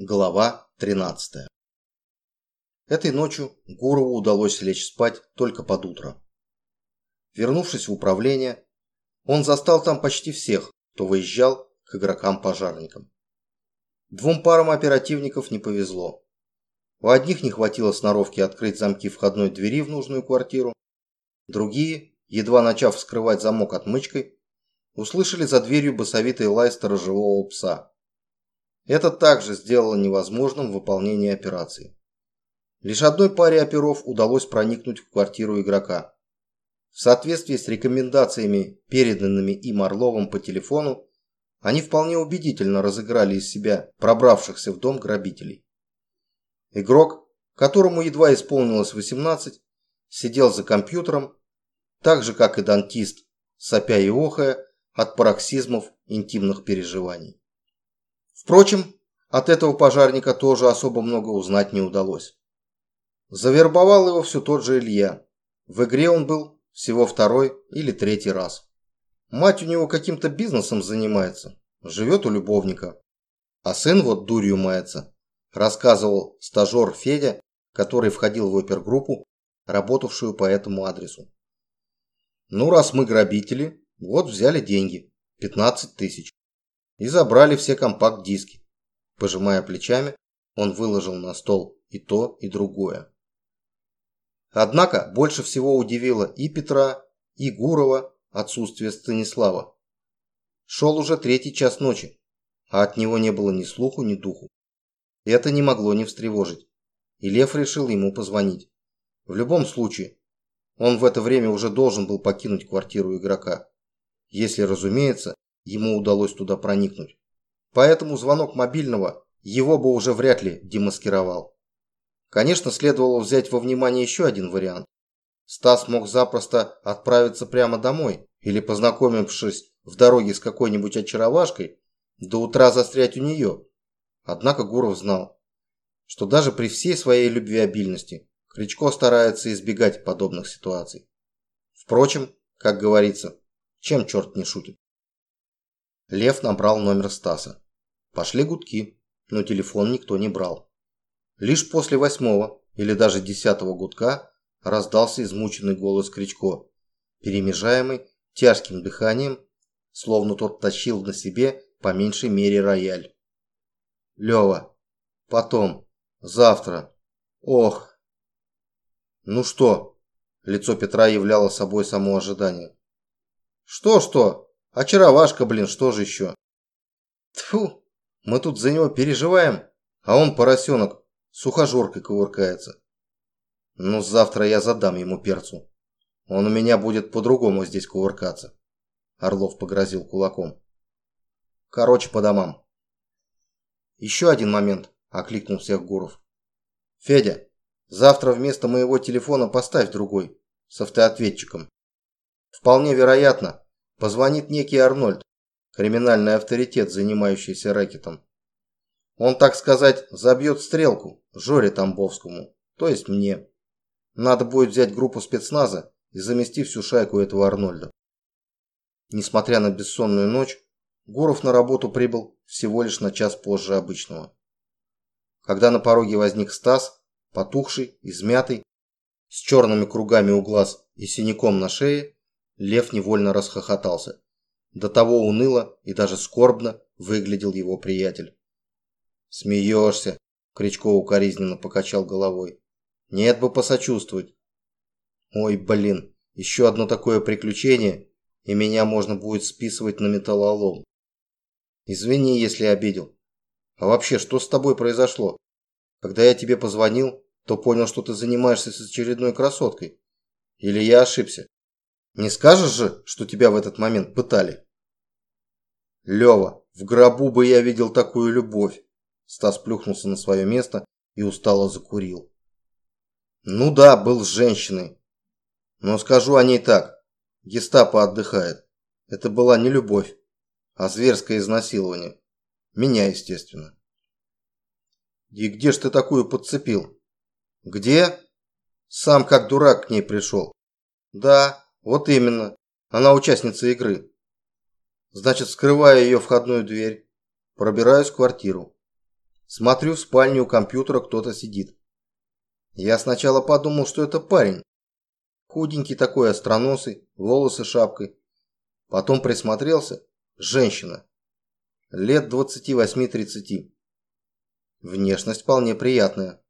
Глава 13. Этой ночью Гурову удалось лечь спать только под утро. Вернувшись в управление, он застал там почти всех, кто выезжал к игрокам-пожарникам. Двум парам оперативников не повезло. У одних не хватило сноровки открыть замки входной двери в нужную квартиру, другие, едва начав вскрывать замок отмычкой, услышали за дверью басовитый лай сторожевого пса. Это также сделало невозможным выполнение операции. Лишь одной паре оперов удалось проникнуть в квартиру игрока. В соответствии с рекомендациями, переданными им Орловым по телефону, они вполне убедительно разыграли из себя пробравшихся в дом грабителей. Игрок, которому едва исполнилось 18, сидел за компьютером, так же как и дантист, сопя и охая от пароксизмов интимных переживаний. Впрочем, от этого пожарника тоже особо много узнать не удалось. Завербовал его все тот же Илья. В игре он был всего второй или третий раз. Мать у него каким-то бизнесом занимается, живет у любовника. А сын вот дурью мается, рассказывал стажер Федя, который входил в опергруппу, работавшую по этому адресу. Ну, раз мы грабители, вот взяли деньги, 15 тысяч и забрали все компакт-диски. Пожимая плечами, он выложил на стол и то, и другое. Однако больше всего удивило и Петра, и Гурова отсутствие Станислава. Шел уже третий час ночи, а от него не было ни слуху, ни духу. Это не могло не встревожить, и Лев решил ему позвонить. В любом случае, он в это время уже должен был покинуть квартиру игрока. Если, разумеется, ему удалось туда проникнуть. Поэтому звонок мобильного его бы уже вряд ли демаскировал. Конечно, следовало взять во внимание еще один вариант. Стас мог запросто отправиться прямо домой или, познакомившись в дороге с какой-нибудь очаровашкой, до утра застрять у нее. Однако Гуров знал, что даже при всей своей любвеобильности Кричко старается избегать подобных ситуаций. Впрочем, как говорится, чем черт не шутит. Лев набрал номер Стаса. Пошли гудки, но телефон никто не брал. Лишь после восьмого или даже десятого гудка раздался измученный голос Кричко, перемежаемый тяжким дыханием, словно тот тащил на себе по меньшей мере рояль. Лева, потом, завтра, ох. Ну что? Лицо Петра являло собой само ожидание. Что-что? Очаровашка, блин, что же еще? Тфу, мы тут за него переживаем, а он, поросенок, с ухажеркой кувыркается. Ну, завтра я задам ему перцу. Он у меня будет по-другому здесь кувыркаться. Орлов погрозил кулаком. Короче, по домам. Еще один момент, окликнул всех Гуров. Федя, завтра вместо моего телефона поставь другой, с автоответчиком. Вполне вероятно, Позвонит некий Арнольд, криминальный авторитет, занимающийся рэкетом. Он, так сказать, забьет стрелку Жоре Тамбовскому, то есть мне. Надо будет взять группу спецназа и замести всю шайку этого Арнольда. Несмотря на бессонную ночь, Гуров на работу прибыл всего лишь на час позже обычного. Когда на пороге возник Стас, потухший, измятый, с черными кругами у глаз и синяком на шее, Лев невольно расхохотался. До того уныло и даже скорбно выглядел его приятель. «Смеешься?» – Кричко укоризненно покачал головой. «Нет бы посочувствовать». «Ой, блин, еще одно такое приключение, и меня можно будет списывать на металлолом. Извини, если обидел. А вообще, что с тобой произошло? Когда я тебе позвонил, то понял, что ты занимаешься с очередной красоткой. Или я ошибся?» Не скажешь же, что тебя в этот момент пытали? Лева, в гробу бы я видел такую любовь. Стас плюхнулся на свое место и устало закурил. Ну да, был с женщиной. Но скажу о ней так. Гестапо отдыхает. Это была не любовь, а зверское изнасилование. Меня, естественно. И где ж ты такую подцепил? Где? Сам как дурак к ней пришел. Да, вот именно. Она участница игры. Значит, скрывая ее входную дверь, пробираюсь в квартиру. Смотрю, в спальне у компьютера кто-то сидит. Я сначала подумал, что это парень. Худенький такой, остроносый, волосы шапкой. Потом присмотрелся. Женщина. Лет 28-30. Внешность вполне приятная.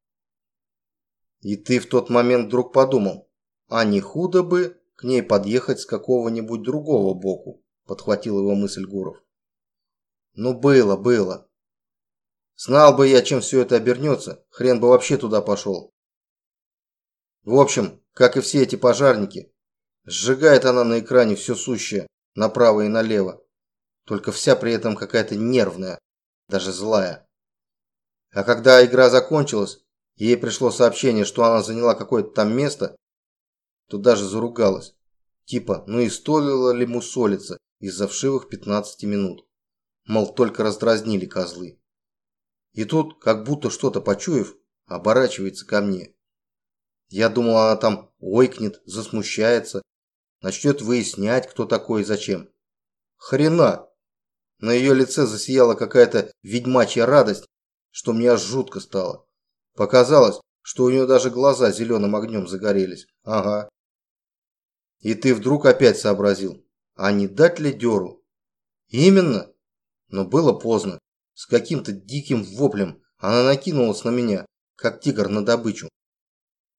И ты в тот момент вдруг подумал, а не худо бы к ней подъехать с какого-нибудь другого боку, подхватил его мысль Гуров. Ну было, было. Знал бы я, чем все это обернется, хрен бы вообще туда пошел. В общем, как и все эти пожарники, сжигает она на экране все сущее, направо и налево. Только вся при этом какая-то нервная, даже злая. А когда игра закончилась, ей пришло сообщение, что она заняла какое-то там место, то даже заругалась. Типа, ну и стоило ли мусолиться из-за вшивых 15 минут. Мол, только раздразнили козлы. И тут, как будто что-то почуяв, оборачивается ко мне. Я думал, она там ойкнет, засмущается, начнет выяснять, кто такой и зачем. Хрена! На ее лице засияла какая-то ведьмачья радость, что мне аж жутко стало. Показалось, что у нее даже глаза зеленым огнем загорелись. Ага. И ты вдруг опять сообразил, а не дать ли деру? Именно. Но было поздно. С каким-то диким воплем она накинулась на меня, как тигр на добычу.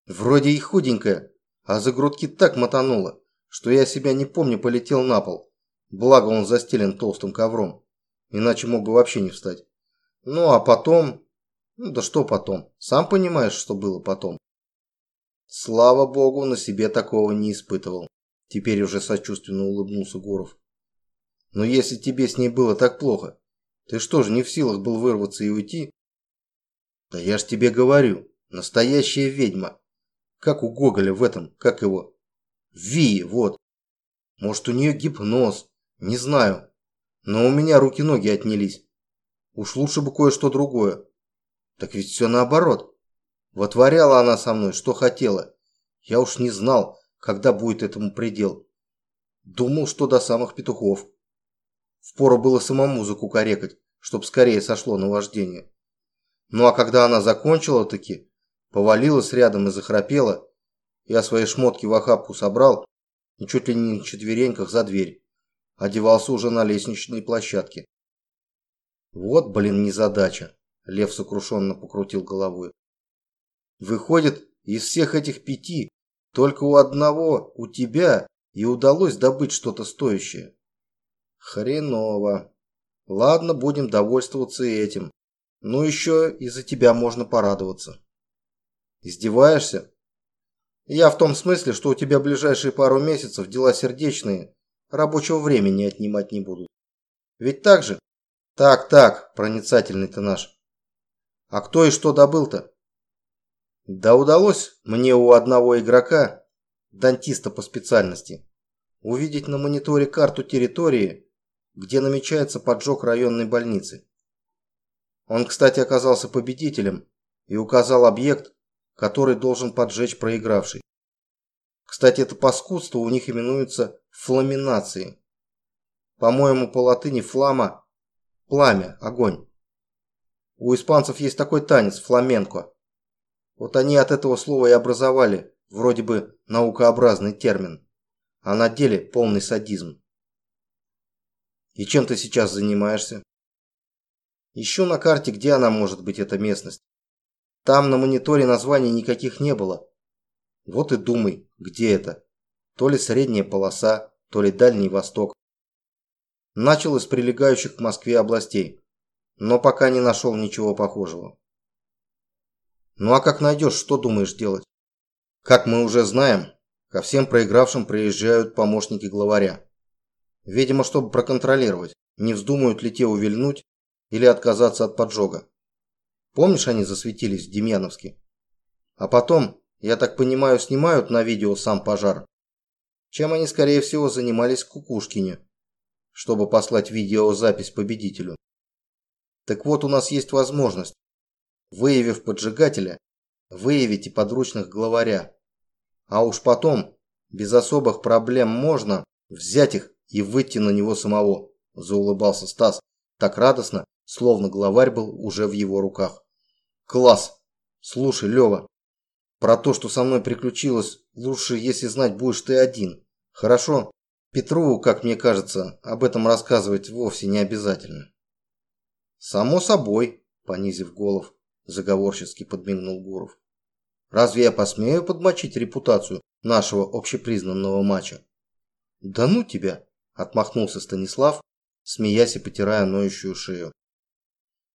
Вроде и худенькая, а за грудки так мотанула, что я себя не помню полетел на пол. Благо он застелен толстым ковром, иначе мог бы вообще не встать. Ну а потом... Ну да что потом? Сам понимаешь, что было потом. Слава богу, на себе такого не испытывал. Теперь уже сочувственно улыбнулся Гуров. Но если тебе с ней было так плохо, ты что же не в силах был вырваться и уйти? Да я ж тебе говорю, настоящая ведьма. Как у Гоголя в этом, как его? Ви, вот. Может, у нее гипноз, не знаю. Но у меня руки-ноги отнялись. Уж лучше бы кое-что другое. Так ведь все наоборот. Вотворяла она со мной, что хотела. Я уж не знал, когда будет этому предел. Думал, что до самых петухов. Впору было самому закукарекать, чтоб скорее сошло на вождение. Ну а когда она закончила таки, повалилась рядом и захрапела, я свои шмотки в охапку собрал и чуть ли не на четвереньках за дверь. Одевался уже на лестничной площадке. Вот, блин, незадача. Лев сокрушенно покрутил головой. Выходит, из всех этих пяти только у одного, у тебя, и удалось добыть что-то стоящее. Хреново. Ладно, будем довольствоваться этим. Но еще и за тебя можно порадоваться. Издеваешься? Я в том смысле, что у тебя ближайшие пару месяцев дела сердечные, рабочего времени отнимать не будут. Ведь так же? Так, так, проницательный ты наш. А кто и что добыл-то? Да удалось мне у одного игрока, дантиста по специальности, увидеть на мониторе карту территории, где намечается поджог районной больницы. Он, кстати, оказался победителем и указал объект, который должен поджечь проигравший. Кстати, это паскудство у них именуется фламинацией. По-моему, по латыни флама – пламя, огонь. У испанцев есть такой танец – фламенко. Вот они от этого слова и образовали вроде бы наукообразный термин, а на деле полный садизм. И чем ты сейчас занимаешься? Ищу на карте, где она может быть, эта местность. Там на мониторе названий никаких не было. Вот и думай, где это. То ли средняя полоса, то ли Дальний Восток. Начал из прилегающих к Москве областей, но пока не нашел ничего похожего. Ну а как найдешь, что думаешь делать? Как мы уже знаем, ко всем проигравшим приезжают помощники главаря. Видимо, чтобы проконтролировать, не вздумают ли те увильнуть или отказаться от поджога. Помнишь, они засветились в Демьяновске? А потом, я так понимаю, снимают на видео сам пожар. Чем они, скорее всего, занимались в Кукушкине, чтобы послать видеозапись победителю. Так вот, у нас есть возможность, выявив поджигателя, выявить и подручных главаря. А уж потом, без особых проблем можно взять их и выйти на него самого, заулыбался Стас так радостно, словно главарь был уже в его руках. «Класс! Слушай, Лева, про то, что со мной приключилось, лучше, если знать будешь ты один. Хорошо? Петрову, как мне кажется, об этом рассказывать вовсе не обязательно». «Само собой», – понизив голов, заговорчески подмигнул Гуров. «Разве я посмею подмочить репутацию нашего общепризнанного матча?» «Да ну тебя!» – отмахнулся Станислав, смеясь и потирая ноющую шею.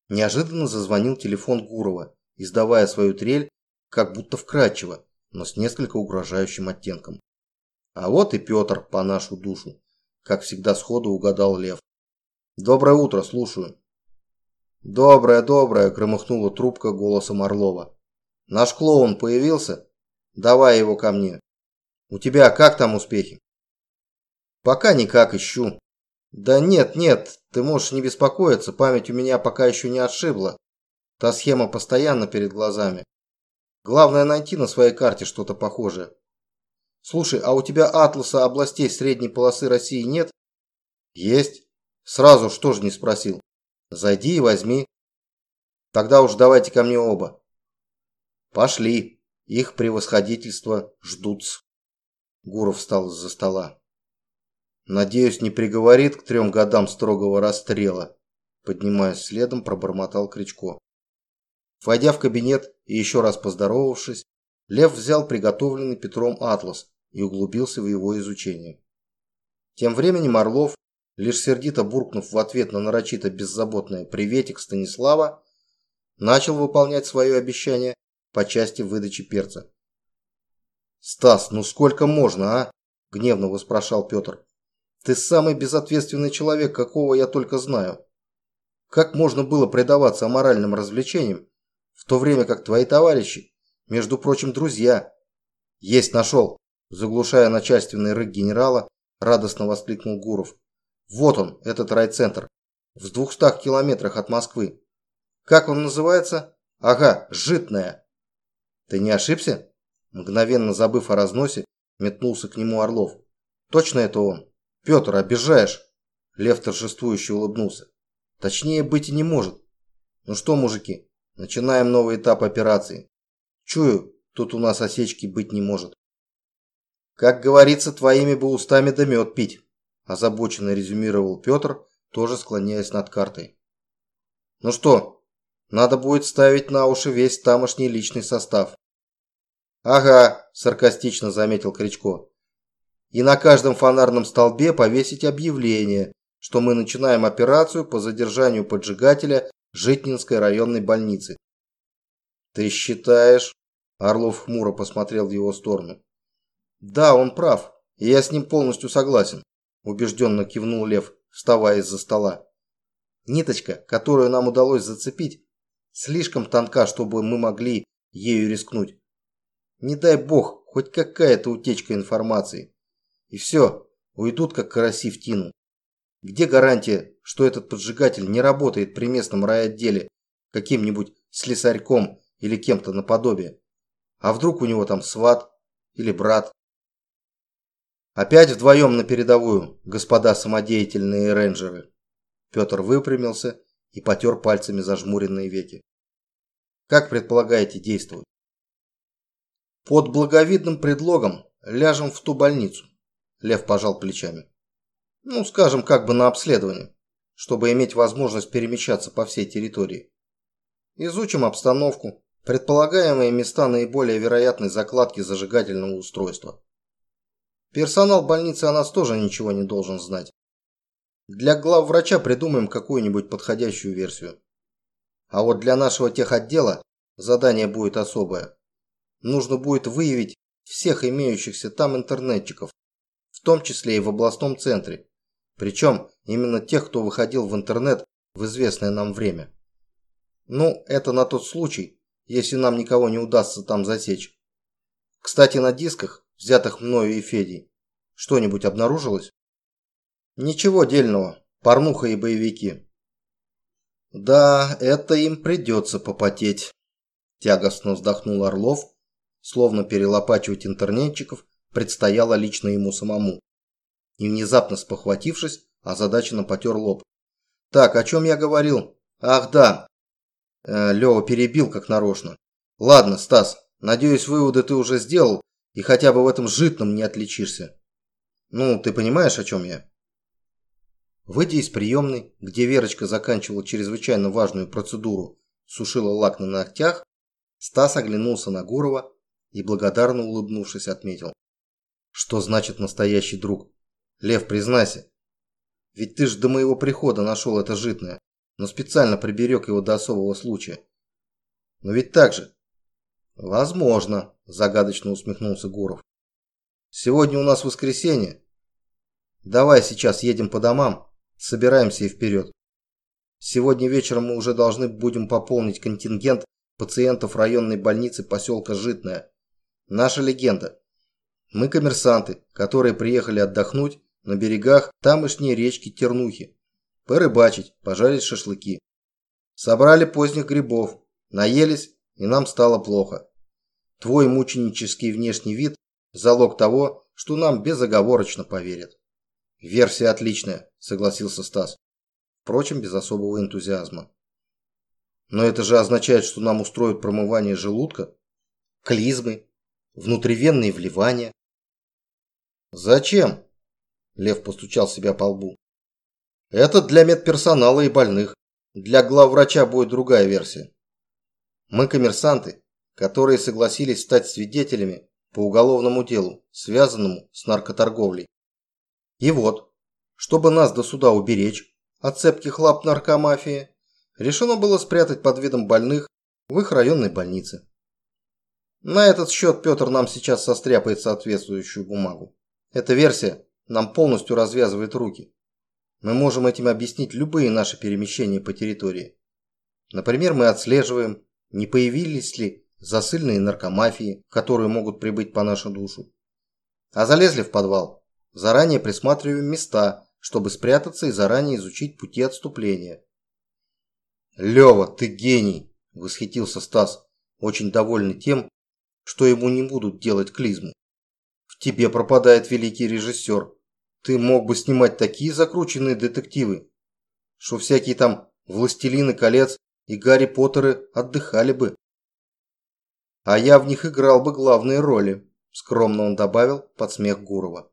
Неожиданно зазвонил телефон Гурова, издавая свою трель, как будто вкрадчиво, но с несколько угрожающим оттенком. А вот и Петр по нашу душу, как всегда сходу угадал Лев. «Доброе утро, слушаю». «Доброе, доброе!» – громыхнула трубка голосом Орлова. «Наш клоун появился? Давай его ко мне. У тебя как там успехи?» «Пока никак ищу. Да нет, нет, ты можешь не беспокоиться, память у меня пока еще не отшибла. Та схема постоянно перед глазами. Главное найти на своей карте что-то похожее. Слушай, а у тебя атласа областей средней полосы России нет? Есть. Сразу что же не спросил. Зайди и возьми. Тогда уж давайте ко мне оба. Пошли. Их превосходительство ждут. Гуров встал из-за стола. Надеюсь, не приговорит к трем годам строгого расстрела. Поднимаясь следом, пробормотал Кричко. Войдя в кабинет и еще раз поздоровавшись, Лев взял приготовленный Петром атлас и углубился в его изучение. Тем временем Орлов, лишь сердито буркнув в ответ на нарочито беззаботное «приветик Станислава», начал выполнять свое обещание по части выдачи перца. «Стас, ну сколько можно, а?» – гневно воспрошал Петр. Ты самый безответственный человек, какого я только знаю. Как можно было предаваться аморальным развлечениям, в то время как твои товарищи, между прочим, друзья? Есть нашел, заглушая начальственный рык генерала, радостно воскликнул Гуров. Вот он, этот райцентр, в двухстах километрах от Москвы. Как он называется? Ага, Житная. Ты не ошибся? Мгновенно забыв о разносе, метнулся к нему Орлов. Точно это он? «Петр, обижаешь!» Лев торжествующе улыбнулся. «Точнее быть и не может. Ну что, мужики, начинаем новый этап операции. Чую, тут у нас осечки быть не может». «Как говорится, твоими бы устами да мед пить», озабоченно резюмировал Петр, тоже склоняясь над картой. «Ну что, надо будет ставить на уши весь тамошний личный состав». «Ага», саркастично заметил Кричко и на каждом фонарном столбе повесить объявление, что мы начинаем операцию по задержанию поджигателя Житнинской районной больницы. «Ты считаешь?» Орлов хмуро посмотрел в его сторону. «Да, он прав, и я с ним полностью согласен», убежденно кивнул Лев, вставая из-за стола. «Ниточка, которую нам удалось зацепить, слишком тонка, чтобы мы могли ею рискнуть. Не дай бог, хоть какая-то утечка информации. И все, уйдут как караси в тину. Где гарантия, что этот поджигатель не работает при местном райотделе каким-нибудь слесарьком или кем-то наподобие? А вдруг у него там сват или брат? Опять вдвоем на передовую, господа самодеятельные рейнджеры. Петр выпрямился и потер пальцами зажмуренные веки. Как предполагаете действовать? Под благовидным предлогом ляжем в ту больницу. Лев пожал плечами. Ну, скажем, как бы на обследование, чтобы иметь возможность перемещаться по всей территории. Изучим обстановку, предполагаемые места наиболее вероятной закладки зажигательного устройства. Персонал больницы о нас тоже ничего не должен знать. Для главврача придумаем какую-нибудь подходящую версию. А вот для нашего техотдела задание будет особое. Нужно будет выявить всех имеющихся там интернетчиков том числе и в областном центре. Причем именно тех, кто выходил в интернет в известное нам время. Ну, это на тот случай, если нам никого не удастся там засечь. Кстати, на дисках, взятых мною и Федей, что-нибудь обнаружилось? Ничего дельного, порнуха и боевики. Да, это им придется попотеть. Тягостно вздохнул Орлов, словно перелопачивать интернетчиков предстояло лично ему самому. И внезапно спохватившись, озадаченно потер лоб. «Так, о чем я говорил? Ах, да. Э, Лева перебил как нарочно. Ладно, Стас, надеюсь, выводы ты уже сделал и хотя бы в этом житном не отличишься. Ну, ты понимаешь, о чем я? Выйдя из приемной, где Верочка заканчивала чрезвычайно важную процедуру, сушила лак на ногтях, Стас оглянулся на Гурова и, благодарно улыбнувшись, отметил. Что значит настоящий друг? Лев, признайся. Ведь ты ж до моего прихода нашел это житное, но специально приберег его до особого случая. Но ведь так же. Возможно, загадочно усмехнулся Гуров. Сегодня у нас воскресенье. Давай сейчас едем по домам, собираемся и вперед. Сегодня вечером мы уже должны будем пополнить контингент пациентов районной больницы поселка Житное. Наша легенда. Мы коммерсанты, которые приехали отдохнуть на берегах тамошней речки Тернухи, порыбачить, пожарить шашлыки. Собрали поздних грибов, наелись, и нам стало плохо. Твой мученический внешний вид – залог того, что нам безоговорочно поверят. Версия отличная, согласился Стас. Впрочем, без особого энтузиазма. Но это же означает, что нам устроят промывание желудка, клизмы, внутривенные вливания. Зачем? Лев постучал себя по лбу. Это для медперсонала и больных. Для главврача будет другая версия. Мы коммерсанты, которые согласились стать свидетелями по уголовному делу, связанному с наркоторговлей. И вот, чтобы нас до суда уберечь от цепких лап наркомафии, решено было спрятать под видом больных в их районной больнице. На этот счет Петр нам сейчас состряпает соответствующую бумагу. Эта версия нам полностью развязывает руки. Мы можем этим объяснить любые наши перемещения по территории. Например, мы отслеживаем, не появились ли засыльные наркомафии, которые могут прибыть по нашу душу. А залезли в подвал, заранее присматриваем места, чтобы спрятаться и заранее изучить пути отступления. «Лева, ты гений!» – восхитился Стас, очень довольный тем, что ему не будут делать клизму. В тебе пропадает великий режиссер. Ты мог бы снимать такие закрученные детективы, что всякие там «Властелины колец» и «Гарри Поттеры» отдыхали бы. А я в них играл бы главные роли, скромно он добавил под смех Гурова.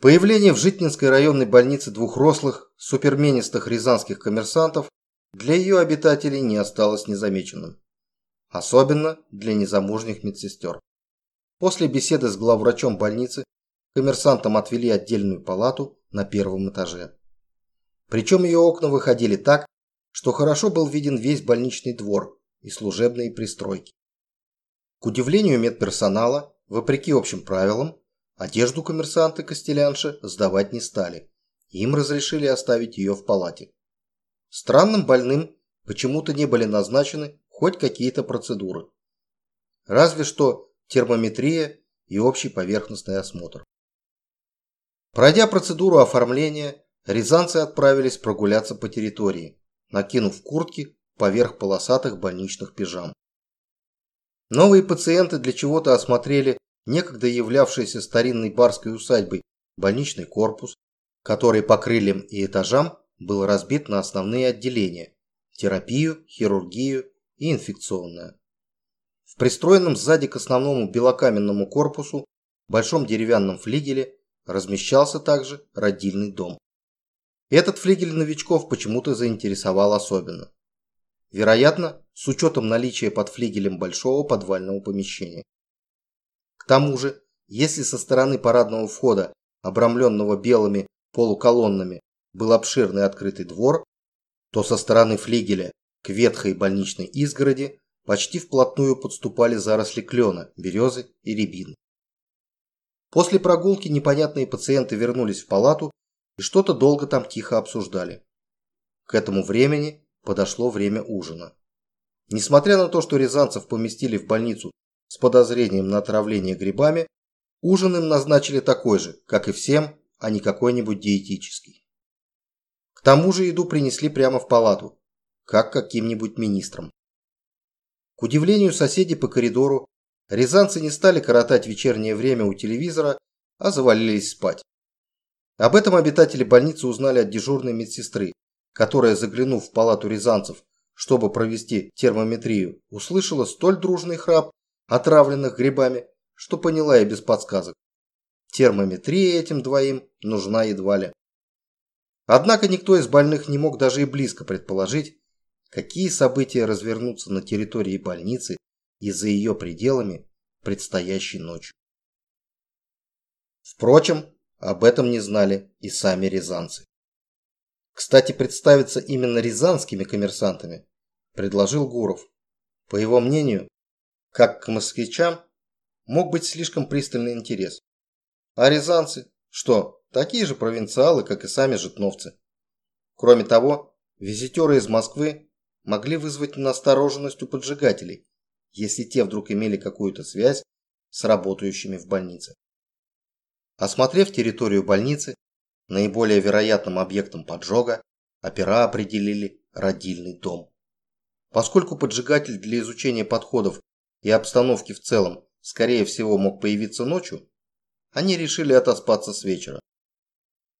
Появление в Житнинской районной больнице двух рослых, суперменистых рязанских коммерсантов для ее обитателей не осталось незамеченным. Особенно для незамужних медсестер. После беседы с главврачом больницы коммерсантам отвели отдельную палату на первом этаже. Причем ее окна выходили так, что хорошо был виден весь больничный двор и служебные пристройки. К удивлению медперсонала, вопреки общим правилам, одежду коммерсанты Костелянши сдавать не стали. Им разрешили оставить ее в палате. Странным больным почему-то не были назначены хоть какие-то процедуры. Разве что термометрия и общий поверхностный осмотр. Пройдя процедуру оформления, рязанцы отправились прогуляться по территории, накинув куртки поверх полосатых больничных пижам. Новые пациенты для чего-то осмотрели некогда являвшийся старинной барской усадьбой больничный корпус, который по крыльям и этажам был разбит на основные отделения – терапию, хирургию и инфекционное. В пристроенном сзади к основному белокаменному корпусу большом деревянном флигеле размещался также родильный дом. Этот флигель новичков почему-то заинтересовал особенно. Вероятно, с учетом наличия под флигелем большого подвального помещения. К тому же, если со стороны парадного входа, обрамленного белыми полуколоннами, был обширный открытый двор, то со стороны флигеля к ветхой больничной изгороди почти вплотную подступали заросли клена, березы и рябины. После прогулки непонятные пациенты вернулись в палату и что-то долго там тихо обсуждали. К этому времени подошло время ужина. Несмотря на то, что рязанцев поместили в больницу с подозрением на отравление грибами, ужин им назначили такой же, как и всем, а не какой-нибудь диетический. К тому же еду принесли прямо в палату, как каким-нибудь министрам. К удивлению соседей по коридору, рязанцы не стали коротать вечернее время у телевизора, а завалились спать. Об этом обитатели больницы узнали от дежурной медсестры, которая, заглянув в палату рязанцев, чтобы провести термометрию, услышала столь дружный храп отравленных грибами, что поняла и без подсказок. Термометрия этим двоим нужна едва ли. Однако никто из больных не мог даже и близко предположить, какие события развернутся на территории больницы и за ее пределами предстоящей ночью. Впрочем, об этом не знали и сами рязанцы. Кстати, представиться именно рязанскими коммерсантами предложил Гуров. По его мнению, как к москвичам, мог быть слишком пристальный интерес. А рязанцы, что, такие же провинциалы, как и сами житновцы. Кроме того, визитеры из Москвы могли вызвать настороженность у поджигателей, если те вдруг имели какую-то связь с работающими в больнице. Осмотрев территорию больницы, наиболее вероятным объектом поджога опера определили родильный дом. Поскольку поджигатель для изучения подходов и обстановки в целом скорее всего мог появиться ночью, они решили отоспаться с вечера.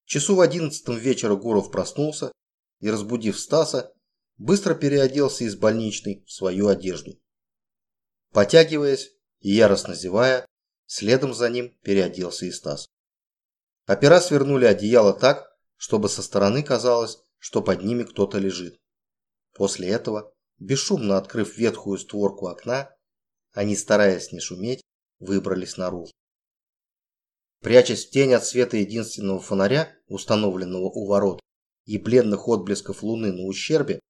Часу в одиннадцатом вечера Гуров проснулся и, разбудив Стаса, быстро переоделся из больничной в свою одежду. Потягиваясь и яростно зевая, следом за ним переоделся и Стас. Опера свернули одеяло так, чтобы со стороны казалось, что под ними кто-то лежит. После этого, бесшумно открыв ветхую створку окна, они, стараясь не шуметь, выбрались наружу. Прячась в тень от света единственного фонаря, установленного у ворот, и бледных отблесков луны на ущербе,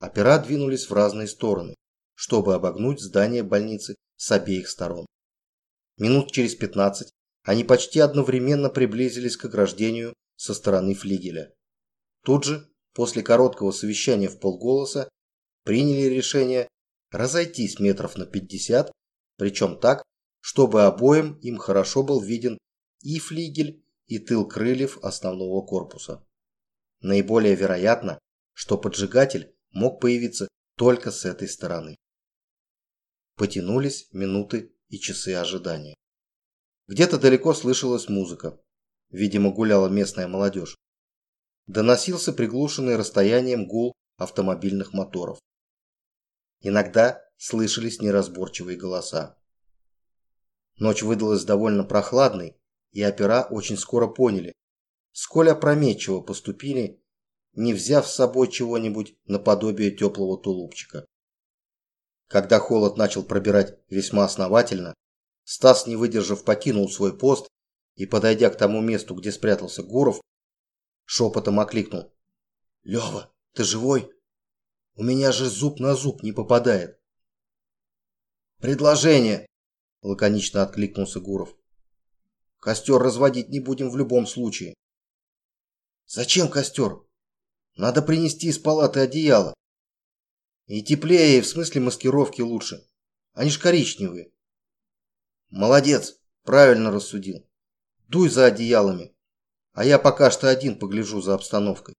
опера двинулись в разные стороны, чтобы обогнуть здание больницы с обеих сторон. Минут через 15 они почти одновременно приблизились к ограждению со стороны флигеля. Тут же, после короткого совещания в полголоса, приняли решение разойтись метров на 50, причем так, чтобы обоим им хорошо был виден и флигель, и тыл крыльев основного корпуса. Наиболее вероятно, что поджигатель мог появиться только с этой стороны. Потянулись минуты и часы ожидания. Где-то далеко слышалась музыка. Видимо, гуляла местная молодежь. Доносился приглушенный расстоянием гул автомобильных моторов. Иногда слышались неразборчивые голоса. Ночь выдалась довольно прохладной, и опера очень скоро поняли, сколь опрометчиво поступили, не взяв с собой чего-нибудь наподобие теплого тулупчика. Когда холод начал пробирать весьма основательно, Стас, не выдержав, покинул свой пост и, подойдя к тому месту, где спрятался Гуров, шепотом окликнул. «Лева, ты живой?» У меня же зуб на зуб не попадает. Предложение, лаконично откликнулся Гуров. Костер разводить не будем в любом случае. Зачем костер? Надо принести из палаты одеяло. И теплее, в смысле маскировки лучше. Они ж коричневые. Молодец, правильно рассудил. Дуй за одеялами, а я пока что один погляжу за обстановкой.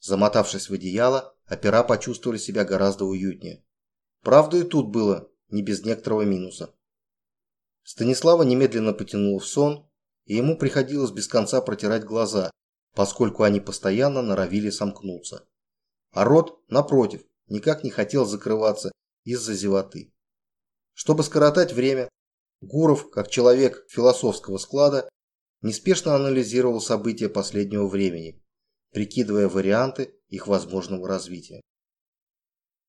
Замотавшись в одеяло, опера почувствовали себя гораздо уютнее. Правда, и тут было не без некоторого минуса. Станислава немедленно потянул в сон, и ему приходилось без конца протирать глаза, поскольку они постоянно норовили сомкнуться. А рот, напротив, никак не хотел закрываться из-за зевоты. Чтобы скоротать время, Гуров, как человек философского склада, неспешно анализировал события последнего времени прикидывая варианты их возможного развития.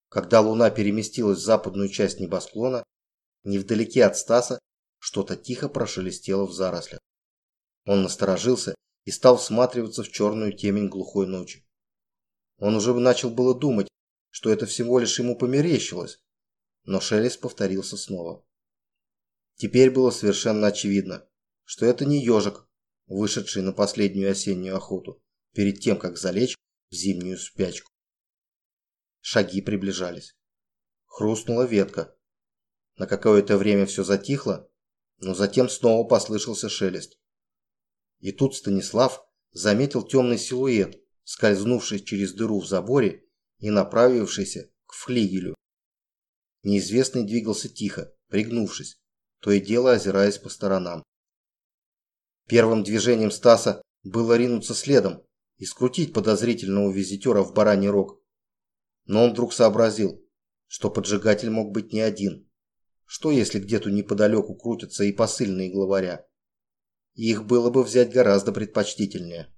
Когда Луна переместилась в западную часть небосклона, невдалеке от Стаса что-то тихо прошелестело в зарослях. Он насторожился и стал всматриваться в черную темень глухой ночи. Он уже начал было думать, что это всего лишь ему померещилось, но шелест повторился снова. Теперь было совершенно очевидно, что это не ежик, вышедший на последнюю осеннюю охоту, перед тем, как залечь в зимнюю спячку. Шаги приближались. Хрустнула ветка. На какое-то время все затихло, но затем снова послышался шелест. И тут Станислав заметил темный силуэт, скользнувший через дыру в заборе и направившийся к флигелю. Неизвестный двигался тихо, пригнувшись, то и дело озираясь по сторонам. Первым движением Стаса было ринуться следом, и скрутить подозрительного визитера в бараний рог. Но он вдруг сообразил, что поджигатель мог быть не один. Что если где-то неподалеку крутятся и посыльные главаря? Их было бы взять гораздо предпочтительнее.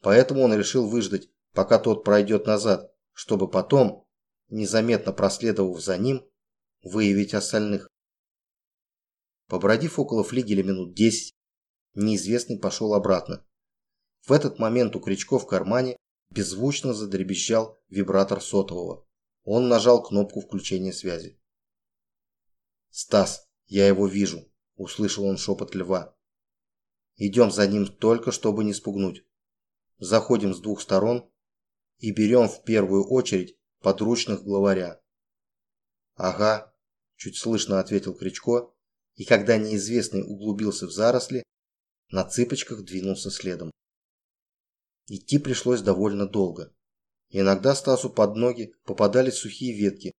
Поэтому он решил выждать, пока тот пройдет назад, чтобы потом, незаметно проследовав за ним, выявить остальных. Побродив около флигеля минут десять, неизвестный пошел обратно. В этот момент у Кричко в кармане беззвучно задребезжал вибратор сотового. Он нажал кнопку включения связи. «Стас, я его вижу», – услышал он шепот льва. «Идем за ним только, чтобы не спугнуть. Заходим с двух сторон и берем в первую очередь подручных главаря». «Ага», – чуть слышно ответил Кричко, и когда неизвестный углубился в заросли, на цыпочках двинулся следом. Идти пришлось довольно долго. Иногда Стасу под ноги попадались сухие ветки,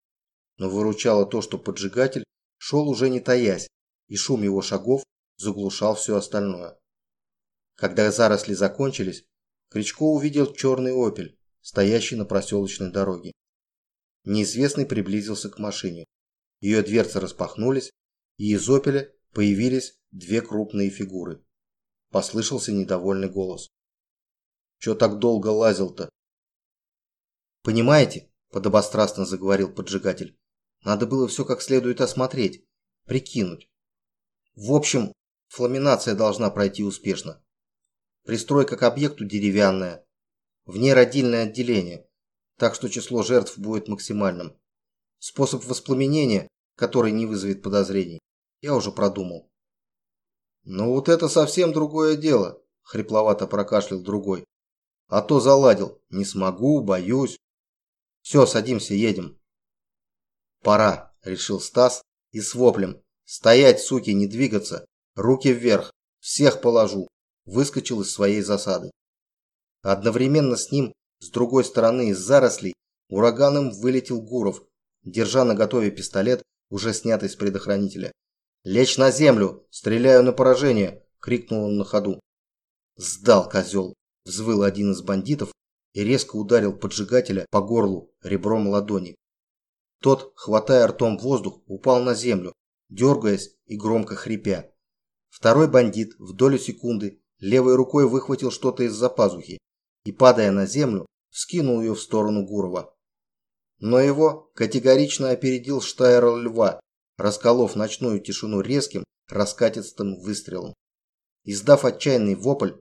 но выручало то, что поджигатель шел уже не таясь, и шум его шагов заглушал все остальное. Когда заросли закончились, Кричко увидел черный «Опель», стоящий на проселочной дороге. Неизвестный приблизился к машине. Ее дверцы распахнулись, и из «Опеля» появились две крупные фигуры. Послышался недовольный голос. «Чё так долго лазил-то?» «Понимаете?» – подобострастно заговорил поджигатель. «Надо было все как следует осмотреть, прикинуть. В общем, фламинация должна пройти успешно. Пристройка к объекту деревянная, в ней родильное отделение, так что число жертв будет максимальным. Способ воспламенения, который не вызовет подозрений, я уже продумал. «Ну вот это совсем другое дело», – хрипловато прокашлял другой. «А то заладил. Не смогу, боюсь». «Все, садимся, едем». «Пора», – решил Стас и с воплем. «Стоять, суки, не двигаться. Руки вверх. Всех положу». Выскочил из своей засады. Одновременно с ним, с другой стороны из зарослей, ураганом вылетел Гуров, держа на готове пистолет, уже снятый с предохранителя. «Лечь на землю! Стреляю на поражение!» – крикнул он на ходу. «Сдал, козел!» – взвыл один из бандитов и резко ударил поджигателя по горлу ребром ладони. Тот, хватая ртом воздух, упал на землю, дергаясь и громко хрипя. Второй бандит в долю секунды левой рукой выхватил что-то из-за пазухи и, падая на землю, вскинул ее в сторону Гурова. Но его категорично опередил Штайр Льва, расколов ночную тишину резким, раскатистым выстрелом. Издав отчаянный вопль,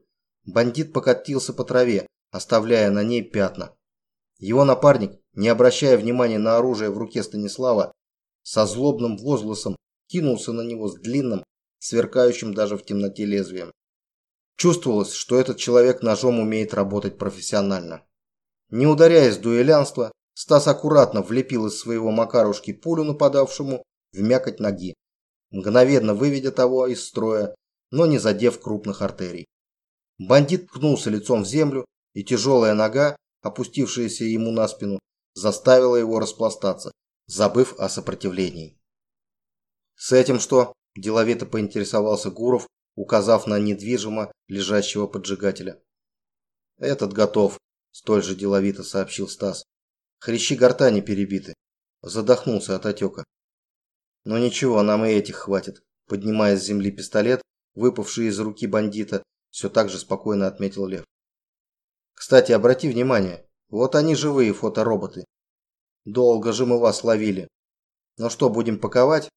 бандит покатился по траве, оставляя на ней пятна. Его напарник, не обращая внимания на оружие в руке Станислава, со злобным возгласом кинулся на него с длинным, сверкающим даже в темноте лезвием. Чувствовалось, что этот человек ножом умеет работать профессионально. Не ударяясь в дуэлянство, Стас аккуратно влепил из своего макарушки пулю нападавшему в мякоть ноги, мгновенно выведя того из строя, но не задев крупных артерий. Бандит ткнулся лицом в землю, и тяжелая нога, опустившаяся ему на спину, заставила его распластаться, забыв о сопротивлении. «С этим что?» – деловито поинтересовался Гуров, указав на недвижимо лежащего поджигателя. «Этот готов», – столь же деловито сообщил Стас. «Хрящи гортани перебиты». Задохнулся от отека. Но ничего, нам и этих хватит. Поднимая с земли пистолет, выпавший из руки бандита, все так же спокойно отметил Лев. Кстати, обрати внимание, вот они живые фотороботы. Долго же мы вас ловили. Ну что, будем паковать?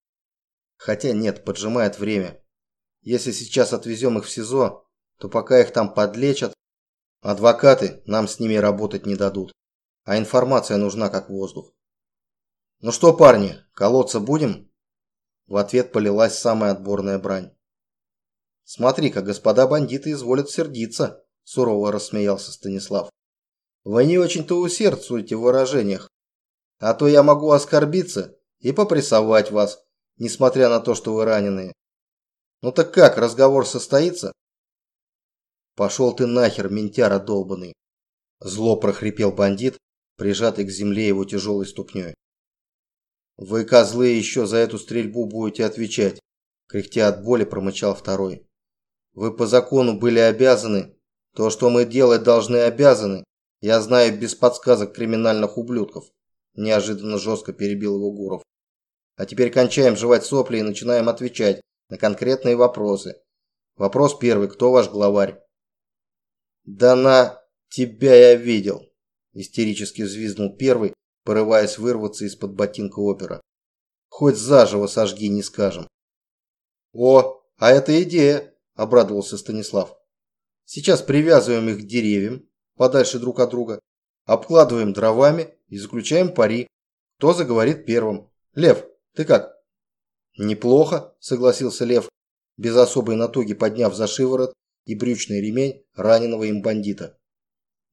Хотя нет, поджимает время. Если сейчас отвезем их в СИЗО, то пока их там подлечат, адвокаты нам с ними работать не дадут. А информация нужна как воздух. Ну что, парни, колоться будем? В ответ полилась самая отборная брань. «Смотри-ка, господа бандиты изволят сердиться», – сурово рассмеялся Станислав. «Вы не очень-то усердствуете в выражениях, а то я могу оскорбиться и попрессовать вас, несмотря на то, что вы раненые. Ну так как, разговор состоится?» «Пошел ты нахер, ментяра долбанный!» Зло прохрипел бандит, прижатый к земле его тяжелой ступней. «Вы, козлы, еще за эту стрельбу будете отвечать», – кряхтя от боли промычал второй. «Вы по закону были обязаны, То, что мы делать должны обязаны, я знаю без подсказок криминальных ублюдков. Неожиданно жестко перебил его Гуров. А теперь кончаем жевать сопли и начинаем отвечать на конкретные вопросы. Вопрос первый. Кто ваш главарь? Да на тебя я видел. Истерически взвизгнул первый, порываясь вырваться из-под ботинка опера. Хоть заживо сожги, не скажем. О, а это идея, обрадовался Станислав. Сейчас привязываем их к деревьям, подальше друг от друга, обкладываем дровами и заключаем пари. Кто заговорит первым? Лев, ты как? Неплохо, согласился Лев, без особой натуги подняв за шиворот и брючный ремень раненого им бандита.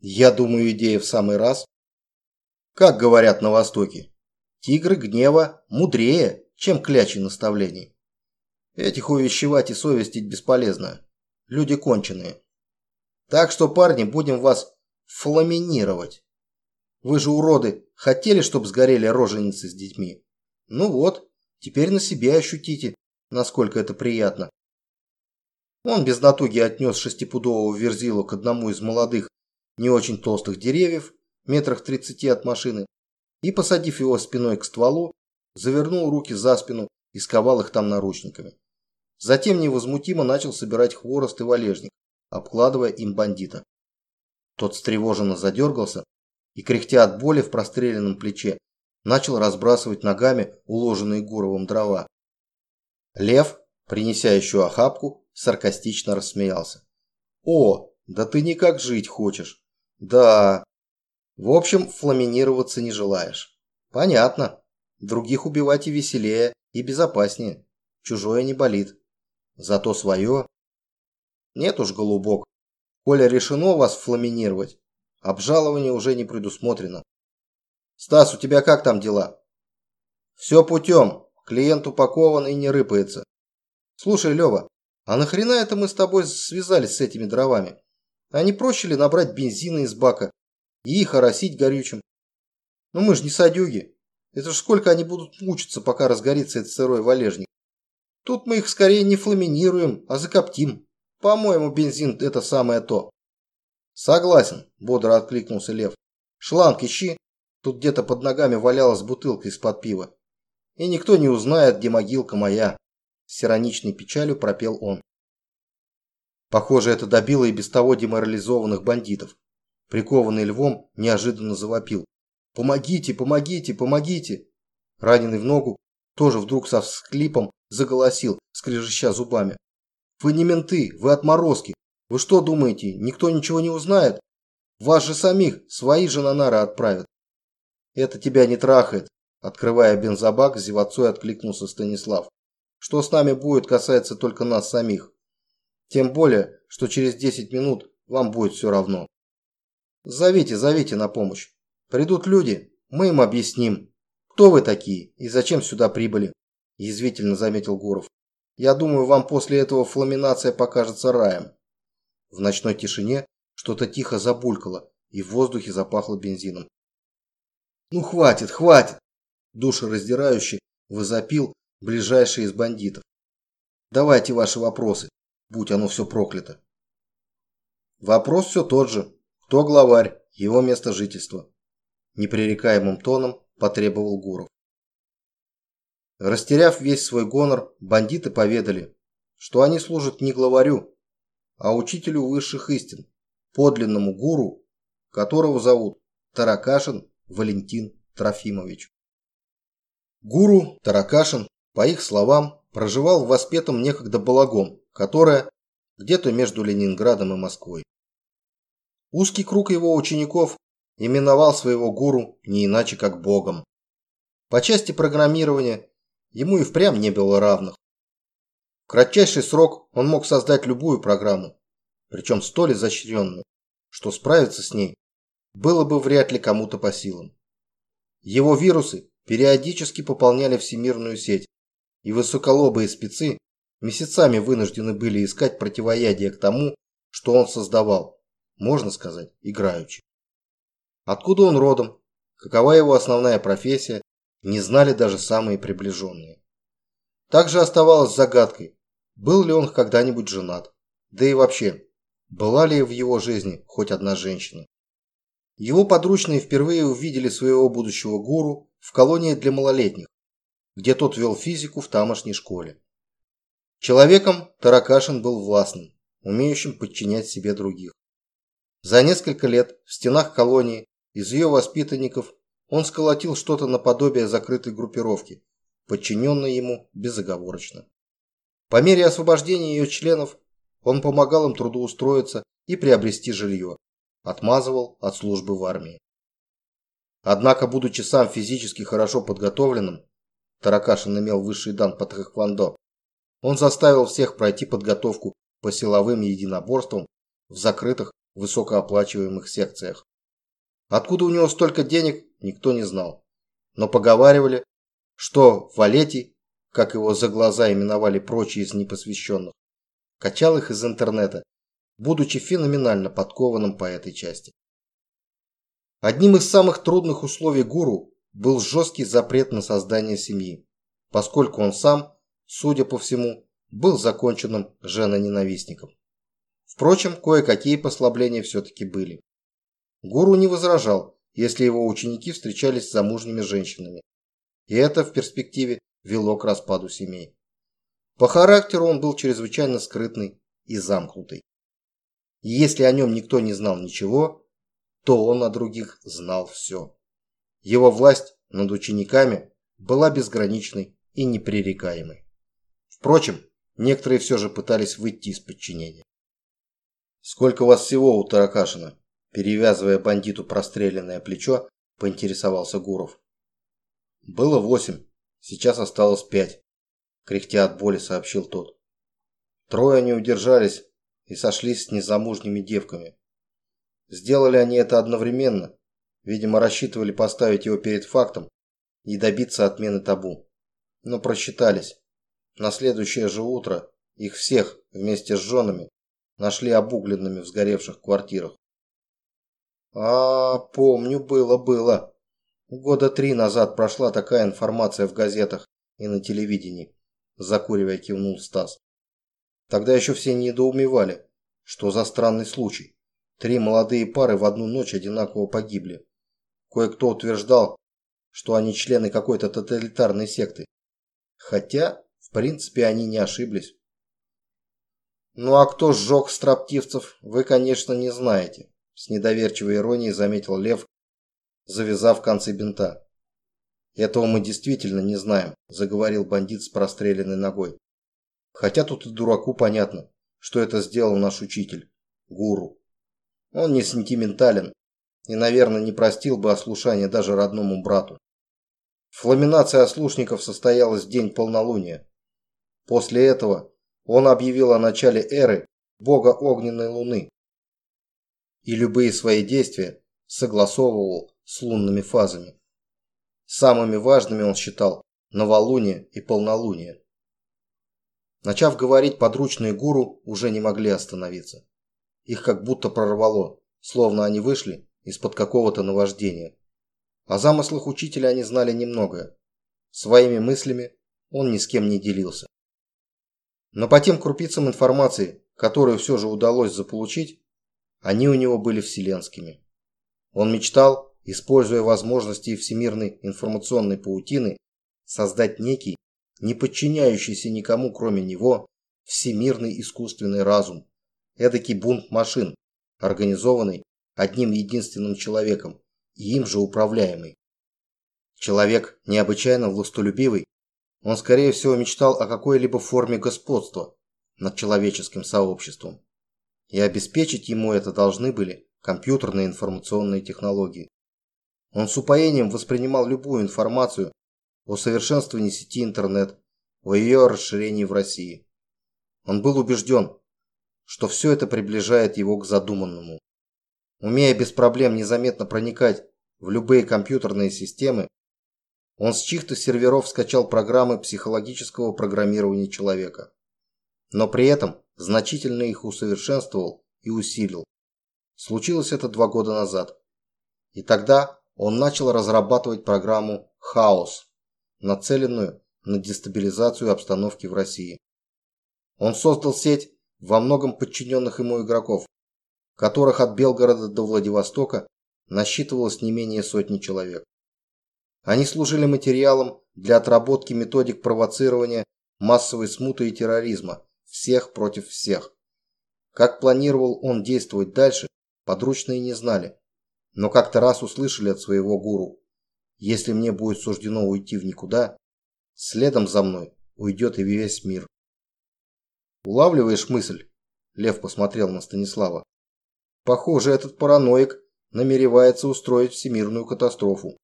Я думаю, идея в самый раз. Как говорят на Востоке, тигры гнева мудрее, чем клячи наставлений. Этих увещевать и совестить бесполезно. Люди конченые. Так что, парни, будем вас фламинировать. Вы же, уроды, хотели, чтобы сгорели роженицы с детьми? Ну вот, теперь на себе ощутите, насколько это приятно. Он без натуги отнес шестипудового верзилу к одному из молодых, не очень толстых деревьев, метрах тридцати от машины, и, посадив его спиной к стволу, завернул руки за спину и сковал их там наручниками. Затем невозмутимо начал собирать хворост и валежник, обкладывая им бандита. Тот встревоженно задергался и, кряхтя от боли в простреленном плече, начал разбрасывать ногами уложенные Гуровым дрова. Лев, принеся еще охапку, саркастично рассмеялся. «О, да ты никак жить хочешь!» «Да...» «В общем, фламинироваться не желаешь». «Понятно. Других убивать и веселее, и безопаснее. Чужое не болит. Зато свое нет уж, голубок. Коля решено вас фламинировать, обжалование уже не предусмотрено. Стас, у тебя как там дела? Все путем. Клиент упакован и не рыпается. Слушай, Лева, а нахрена это мы с тобой связались с этими дровами? А не проще ли набрать бензина из бака и их оросить горючим? Ну мы же не садюги. Это ж сколько они будут мучиться, пока разгорится этот сырой валежник. Тут мы их скорее не фламинируем, а закоптим. По-моему, бензин – это самое то. Согласен, бодро откликнулся Лев. Шланг ищи. Тут где-то под ногами валялась бутылка из-под пива. И никто не узнает, где могилка моя. С ироничной печалью пропел он. Похоже, это добило и без того деморализованных бандитов. Прикованный львом неожиданно завопил. «Помогите, помогите, помогите!» Раненый в ногу тоже вдруг со всклипом заголосил, скрежеща зубами. Вы не менты, вы отморозки. Вы что думаете, никто ничего не узнает? Вас же самих свои же на нары отправят. Это тебя не трахает. Открывая бензобак, зевацой откликнулся Станислав. Что с нами будет, касается только нас самих. Тем более, что через 10 минут вам будет все равно. Зовите, зовите на помощь. Придут люди, мы им объясним, кто вы такие и зачем сюда прибыли, язвительно заметил Гуров. Я думаю, вам после этого фламинация покажется раем. В ночной тишине что-то тихо забулькало, и в воздухе запахло бензином. «Ну хватит, хватит!» Душераздирающе возопил ближайший из бандитов. «Давайте ваши вопросы, будь оно все проклято». Вопрос все тот же. Кто главарь, его место жительства? Непререкаемым тоном потребовал Гуров. Растеряв весь свой гонор, бандиты поведали, что они служат не главарю, а учителю высших истин, подлинному гуру, которого зовут Таракашин Валентин Трофимович. Гуру Таракашин, по их словам, проживал в воспетом некогда Балагом, которое где-то между Ленинградом и Москвой. Узкий круг его учеников именовал своего гуру не иначе как Богом. По части программирования Ему и впрямь не было равных. В кратчайший срок он мог создать любую программу, причем столь изощренную, что справиться с ней было бы вряд ли кому-то по силам. Его вирусы периодически пополняли всемирную сеть, и высоколобые спецы месяцами вынуждены были искать противоядие к тому, что он создавал, можно сказать, играючи. Откуда он родом, какова его основная профессия не знали даже самые приближенные. Также оставалось загадкой, был ли он когда-нибудь женат. Да и вообще, была ли в его жизни хоть одна женщина. Его подручные впервые увидели своего будущего гуру в колонии для малолетних, где тот вел физику в тамошней школе. Человеком Таракашин был властным, умеющим подчинять себе других. За несколько лет в стенах колонии из ее воспитанников он сколотил что-то наподобие закрытой группировки, подчиненной ему безоговорочно. По мере освобождения ее членов он помогал им трудоустроиться и приобрести жилье, отмазывал от службы в армии. Однако, будучи сам физически хорошо подготовленным, Таракашин имел высший дан по тхэквондо, он заставил всех пройти подготовку по силовым единоборствам в закрытых высокооплачиваемых секциях. Откуда у него столько денег, никто не знал. Но поговаривали, что Валетий, как его за глаза именовали прочие из непосвященных, качал их из интернета, будучи феноменально подкованным по этой части. Одним из самых трудных условий гуру был жесткий запрет на создание семьи, поскольку он сам, судя по всему, был законченным женоненавистником. Впрочем, кое-какие послабления все-таки были. Гуру не возражал, если его ученики встречались с замужними женщинами. И это в перспективе вело к распаду семей. По характеру он был чрезвычайно скрытный и замкнутый. И если о нем никто не знал ничего, то он о других знал все. Его власть над учениками была безграничной и непререкаемой. Впрочем, некоторые все же пытались выйти из подчинения. «Сколько вас всего у Таракашина?» Перевязывая бандиту простреленное плечо, поинтересовался Гуров. «Было восемь, сейчас осталось пять», – кряхтя от боли сообщил тот. Трое не удержались и сошлись с незамужними девками. Сделали они это одновременно, видимо, рассчитывали поставить его перед фактом и добиться отмены табу. Но просчитались. На следующее же утро их всех вместе с женами нашли обугленными в сгоревших квартирах. А, помню, было, было. Года три назад прошла такая информация в газетах и на телевидении. Закуривая кивнул Стас. Тогда еще все недоумевали, что за странный случай. Три молодые пары в одну ночь одинаково погибли. Кое-кто утверждал, что они члены какой-то тоталитарной секты. Хотя, в принципе, они не ошиблись. Ну а кто сжег строптивцев, вы, конечно, не знаете. С недоверчивой иронией заметил Лев, завязав концы бинта. Этого мы действительно не знаем, заговорил бандит с простреленной ногой. Хотя тут и дураку понятно, что это сделал наш учитель, гуру. Он не сентиментален и, наверное, не простил бы ослушания даже родному брату. Фламинация ослушников состоялась в день полнолуния. После этого он объявил о начале эры бога огненной луны и любые свои действия согласовывал с лунными фазами. Самыми важными он считал новолуние и полнолуние. Начав говорить, подручные гуру уже не могли остановиться. Их как будто прорвало, словно они вышли из-под какого-то наваждения. О замыслах учителя они знали немногое. Своими мыслями он ни с кем не делился. Но по тем крупицам информации, которую все же удалось заполучить, они у него были вселенскими. Он мечтал, используя возможности всемирной информационной паутины, создать некий, не подчиняющийся никому кроме него, всемирный искусственный разум, эдакий бунт машин, организованный одним единственным человеком и им же управляемый. Человек необычайно властолюбивый, он скорее всего мечтал о какой-либо форме господства над человеческим сообществом и обеспечить ему это должны были компьютерные информационные технологии. Он с упоением воспринимал любую информацию о совершенствовании сети интернет, о ее расширении в России. Он был убежден, что все это приближает его к задуманному. Умея без проблем незаметно проникать в любые компьютерные системы, он с чьих-то серверов скачал программы психологического программирования человека. Но при этом значительно их усовершенствовал и усилил. Случилось это два года назад. И тогда он начал разрабатывать программу «Хаос», нацеленную на дестабилизацию обстановки в России. Он создал сеть во многом подчиненных ему игроков, которых от Белгорода до Владивостока насчитывалось не менее сотни человек. Они служили материалом для отработки методик провоцирования массовой смуты и терроризма всех против всех. Как планировал он действовать дальше, подручные не знали, но как-то раз услышали от своего гуру, если мне будет суждено уйти в никуда, следом за мной уйдет и весь мир. Улавливаешь мысль? Лев посмотрел на Станислава. Похоже, этот параноик намеревается устроить всемирную катастрофу.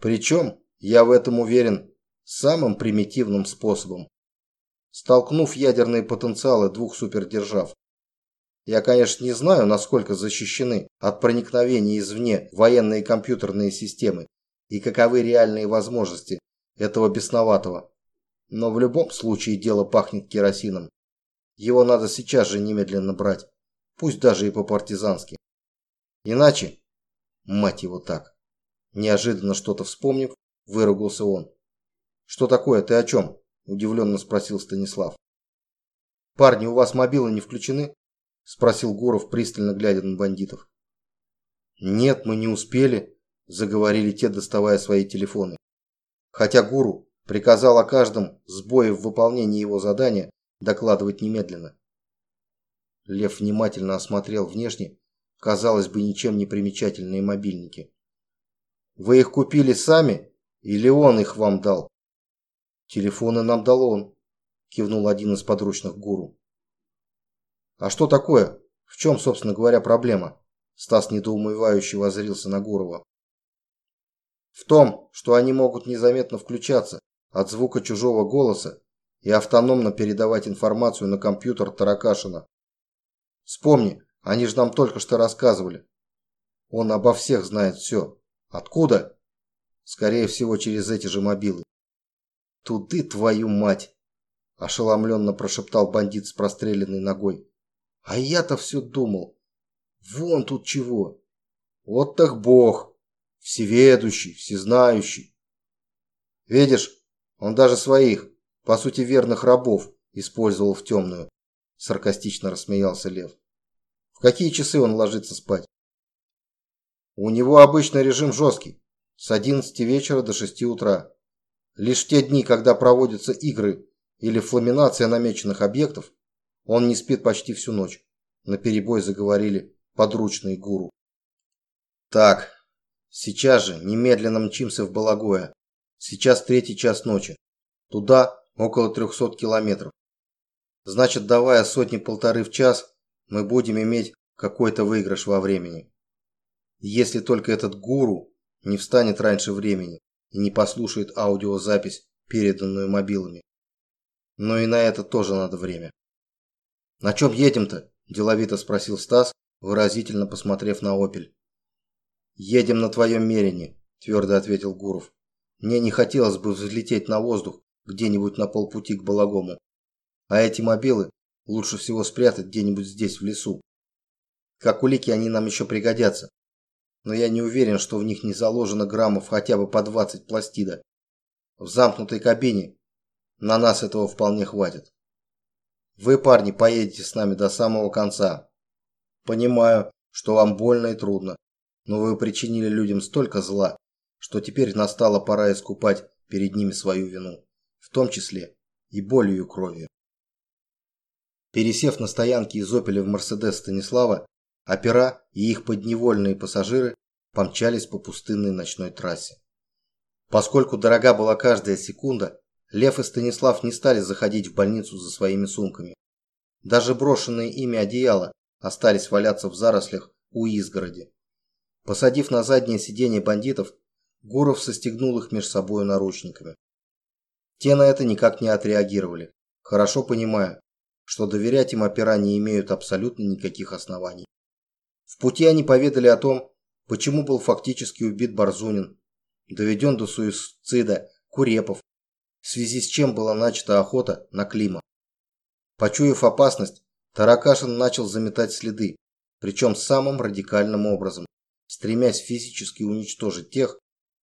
Причем, я в этом уверен, самым примитивным способом. Столкнув ядерные потенциалы двух супердержав. Я, конечно, не знаю, насколько защищены от проникновения извне военные компьютерные системы и каковы реальные возможности этого бесноватого. Но в любом случае дело пахнет керосином. Его надо сейчас же немедленно брать, пусть даже и по-партизански. Иначе, мать его так. Неожиданно что-то вспомнив, выругался он. «Что такое? Ты о чем?» – удивленно спросил Станислав. «Парни, у вас мобилы не включены?» – спросил Гуров, пристально глядя на бандитов. «Нет, мы не успели», – заговорили те, доставая свои телефоны. Хотя Гуру приказал о каждом сбое в выполнении его задания докладывать немедленно. Лев внимательно осмотрел внешне, казалось бы, ничем не примечательные мобильники. «Вы их купили сами или он их вам дал?» «Телефоны нам дал он», – кивнул один из подручных гуру. «А что такое? В чем, собственно говоря, проблема?» Стас недоумевающе воззрился на Гурова. «В том, что они могут незаметно включаться от звука чужого голоса и автономно передавать информацию на компьютер Таракашина. Вспомни, они же нам только что рассказывали. Он обо всех знает все. Откуда? Скорее всего, через эти же мобилы. Туды твою мать! Ошеломленно прошептал бандит с простреленной ногой. А я-то все думал. Вон тут чего. Вот так бог. Всеведущий, всезнающий. Видишь, он даже своих, по сути верных рабов, использовал в темную. Саркастично рассмеялся Лев. В какие часы он ложится спать? У него обычно режим жесткий. С 11 вечера до 6 утра. Лишь в те дни, когда проводятся игры или фламинация намеченных объектов, он не спит почти всю ночь. На перебой заговорили подручные гуру. Так, сейчас же немедленно мчимся в Балагоя. Сейчас третий час ночи. Туда около 300 километров. Значит, давая сотни-полторы в час, мы будем иметь какой-то выигрыш во времени. Если только этот гуру не встанет раньше времени и не послушает аудиозапись, переданную мобилами. Но и на это тоже надо время. «На чем едем-то?» – деловито спросил Стас, выразительно посмотрев на «Опель». «Едем на твоем мерине», – твердо ответил Гуров. «Мне не хотелось бы взлететь на воздух где-нибудь на полпути к Балагому. А эти мобилы лучше всего спрятать где-нибудь здесь, в лесу. Как улики они нам еще пригодятся. Но я не уверен, что в них не заложено граммов хотя бы по 20 пластида. В замкнутой кабине на нас этого вполне хватит. Вы, парни, поедете с нами до самого конца. Понимаю, что вам больно и трудно, но вы причинили людям столько зла, что теперь настала пора искупать перед ними свою вину, в том числе и болью и кровью. Пересев на стоянке из «Опеля» в «Мерседес» Станислава, опера и их подневольные пассажиры помчались по пустынной ночной трассе. Поскольку дорога была каждая секунда, Лев и Станислав не стали заходить в больницу за своими сумками. Даже брошенные ими одеяла остались валяться в зарослях у изгороди. Посадив на заднее сиденье бандитов, Гуров состегнул их между собой наручниками. Те на это никак не отреагировали, хорошо понимая, что доверять им опера не имеют абсолютно никаких оснований. В пути они поведали о том, почему был фактически убит Барзунин, доведен до суицида Курепов, в связи с чем была начата охота на Клима. Почуяв опасность, Таракашин начал заметать следы, причем самым радикальным образом, стремясь физически уничтожить тех,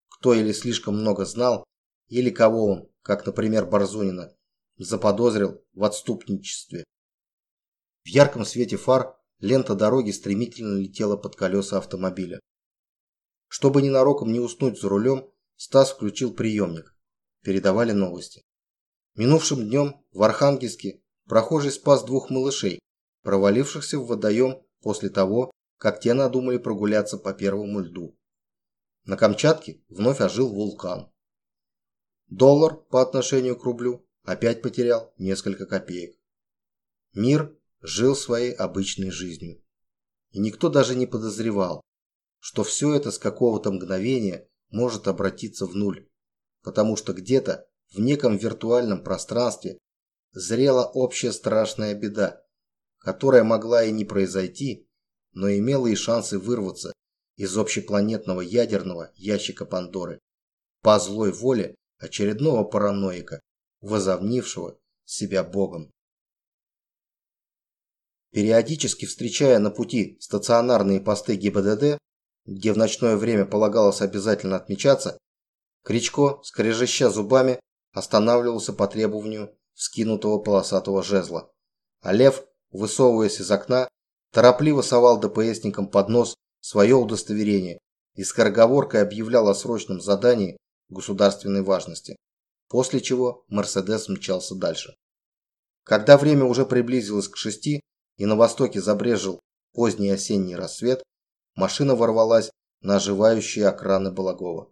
кто или слишком много знал, или кого он, как, например, Барзунина, заподозрил в отступничестве. В ярком свете фар лента дороги стремительно летела под колеса автомобиля. Чтобы ненароком не уснуть за рулем, Стас включил приемник. Передавали новости. Минувшим днем в Архангельске прохожий спас двух малышей, провалившихся в водоем после того, как те надумали прогуляться по первому льду. На Камчатке вновь ожил вулкан. Доллар по отношению к рублю опять потерял несколько копеек. Мир жил своей обычной жизнью. И никто даже не подозревал, что все это с какого-то мгновения может обратиться в нуль, потому что где-то в неком виртуальном пространстве зрела общая страшная беда, которая могла и не произойти, но имела и шансы вырваться из общепланетного ядерного ящика Пандоры по злой воле очередного параноика, возомнившего себя богом. Периодически встречая на пути стационарные посты ГИБДД, где в ночное время полагалось обязательно отмечаться, Кричко, скрежеща зубами, останавливался по требованию скинутого полосатого жезла. А Лев, высовываясь из окна, торопливо совал ДПСникам под нос свое удостоверение и скороговоркой объявлял о срочном задании государственной важности, после чего Мерседес мчался дальше. Когда время уже приблизилось к шести и на востоке забрежил поздний осенний рассвет, машина ворвалась на оживающие окраны Балагова.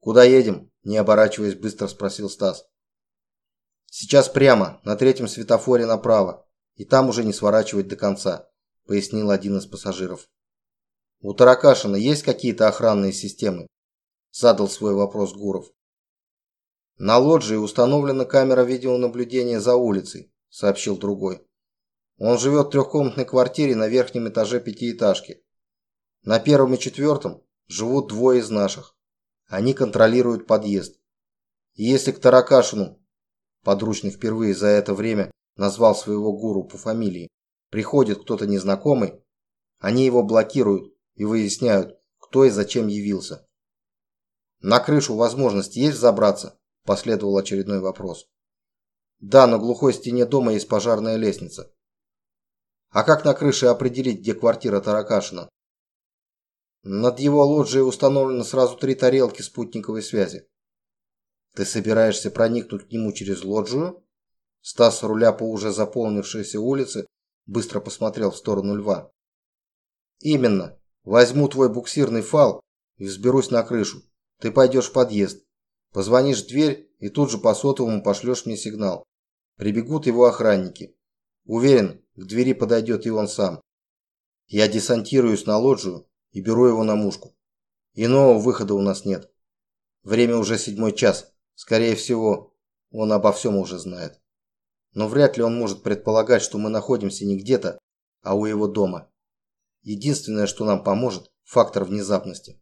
«Куда едем?» – не оборачиваясь, быстро спросил Стас. «Сейчас прямо, на третьем светофоре направо, и там уже не сворачивать до конца», – пояснил один из пассажиров. «У Таракашина есть какие-то охранные системы?» – задал свой вопрос Гуров. «На лоджии установлена камера видеонаблюдения за улицей», – сообщил другой. «Он живет в трехкомнатной квартире на верхнем этаже пятиэтажки. На первом и четвертом живут двое из наших. Они контролируют подъезд. И если к Таракашину, подручный впервые за это время назвал своего гуру по фамилии, приходит кто-то незнакомый, они его блокируют и выясняют, кто и зачем явился. «На крышу возможность есть забраться?» – последовал очередной вопрос. «Да, на глухой стене дома есть пожарная лестница». «А как на крыше определить, где квартира Таракашина?» Над его лоджией установлено сразу три тарелки спутниковой связи. Ты собираешься проникнуть к нему через лоджию? Стас, руля по уже заполнившейся улице, быстро посмотрел в сторону льва. Именно. Возьму твой буксирный фал и взберусь на крышу. Ты пойдешь в подъезд. Позвонишь в дверь и тут же по сотовому пошлешь мне сигнал. Прибегут его охранники. Уверен, к двери подойдет и он сам. Я десантируюсь на лоджию и беру его на мушку. Иного выхода у нас нет. Время уже седьмой час. Скорее всего, он обо всем уже знает. Но вряд ли он может предполагать, что мы находимся не где-то, а у его дома. Единственное, что нам поможет – фактор внезапности.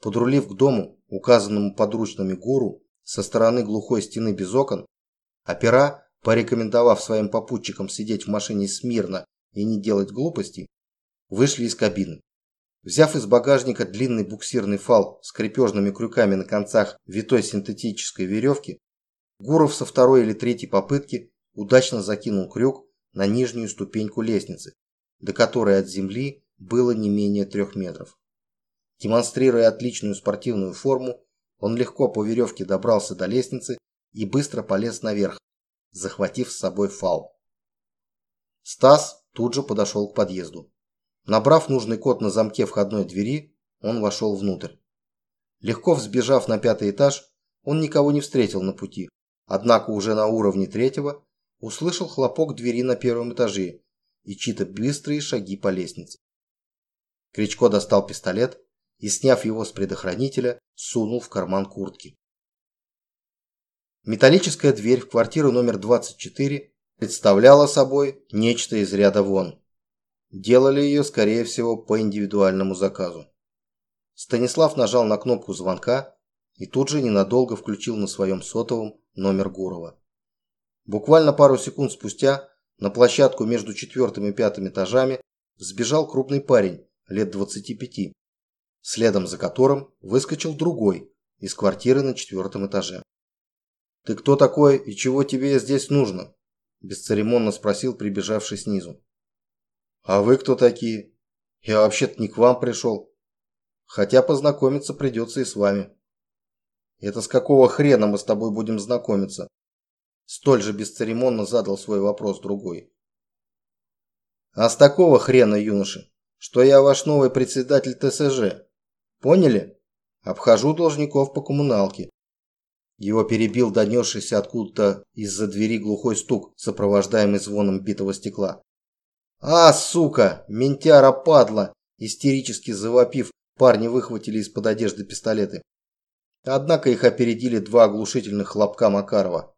Подрулив к дому, указанному подручными гуру, со стороны глухой стены без окон, опера, порекомендовав своим попутчикам сидеть в машине смирно и не делать глупостей, вышли из кабины. Взяв из багажника длинный буксирный фал с крепежными крюками на концах витой синтетической веревки, Гуров со второй или третьей попытки удачно закинул крюк на нижнюю ступеньку лестницы, до которой от земли было не менее трех метров. Демонстрируя отличную спортивную форму, он легко по веревке добрался до лестницы и быстро полез наверх, захватив с собой фал. Стас тут же подошел к подъезду. Набрав нужный код на замке входной двери, он вошел внутрь. Легко взбежав на пятый этаж, он никого не встретил на пути, однако уже на уровне третьего услышал хлопок двери на первом этаже и чьи-то быстрые шаги по лестнице. Кричко достал пистолет и, сняв его с предохранителя, сунул в карман куртки. Металлическая дверь в квартиру номер 24 представляла собой нечто из ряда вон. Делали ее, скорее всего, по индивидуальному заказу. Станислав нажал на кнопку звонка и тут же ненадолго включил на своем сотовом номер Гурова. Буквально пару секунд спустя на площадку между четвертым и пятым этажами сбежал крупный парень лет 25, следом за которым выскочил другой из квартиры на четвертом этаже. «Ты кто такой и чего тебе здесь нужно?» – бесцеремонно спросил прибежавший снизу. А вы кто такие? Я вообще-то не к вам пришел. Хотя познакомиться придется и с вами. Это с какого хрена мы с тобой будем знакомиться? Столь же бесцеремонно задал свой вопрос другой. А с такого хрена, юноши, что я ваш новый председатель ТСЖ. Поняли? Обхожу должников по коммуналке. Его перебил донесшийся откуда-то из-за двери глухой стук, сопровождаемый звоном битого стекла. «А, сука! Ментяра падла!» Истерически завопив, парни выхватили из-под одежды пистолеты. Однако их опередили два оглушительных хлопка Макарова.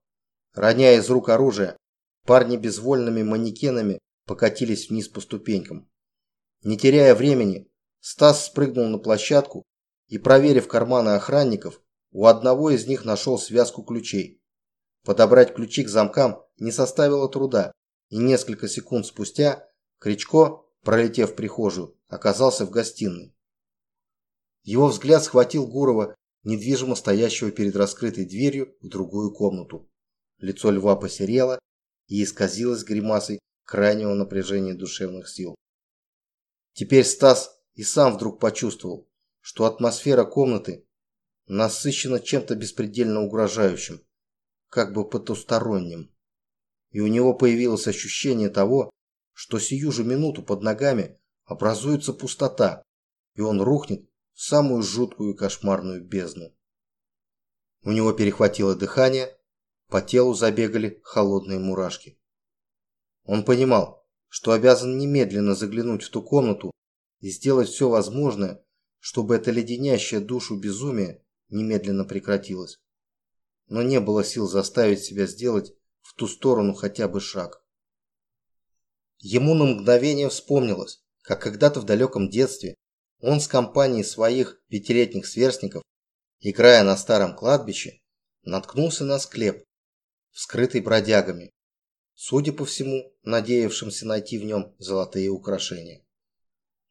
Роняя из рук оружие, парни безвольными манекенами покатились вниз по ступенькам. Не теряя времени, Стас спрыгнул на площадку и, проверив карманы охранников, у одного из них нашел связку ключей. Подобрать ключи к замкам не составило труда, и несколько секунд спустя Кричко, пролетев в прихожую, оказался в гостиной. Его взгляд схватил Гурова, недвижимо стоящего перед раскрытой дверью в другую комнату. Лицо льва посерело и исказилось гримасой крайнего напряжения душевных сил. Теперь Стас и сам вдруг почувствовал, что атмосфера комнаты насыщена чем-то беспредельно угрожающим, как бы потусторонним. И у него появилось ощущение того, что сию же минуту под ногами образуется пустота, и он рухнет в самую жуткую кошмарную бездну. У него перехватило дыхание, по телу забегали холодные мурашки. Он понимал, что обязан немедленно заглянуть в ту комнату и сделать все возможное, чтобы это леденящее душу безумие немедленно прекратилось. Но не было сил заставить себя сделать в ту сторону хотя бы шаг. Ему на мгновение вспомнилось, как когда-то в далеком детстве он с компанией своих пятилетних сверстников, играя на старом кладбище, наткнулся на склеп, вскрытый бродягами, судя по всему, надеявшимся найти в нем золотые украшения.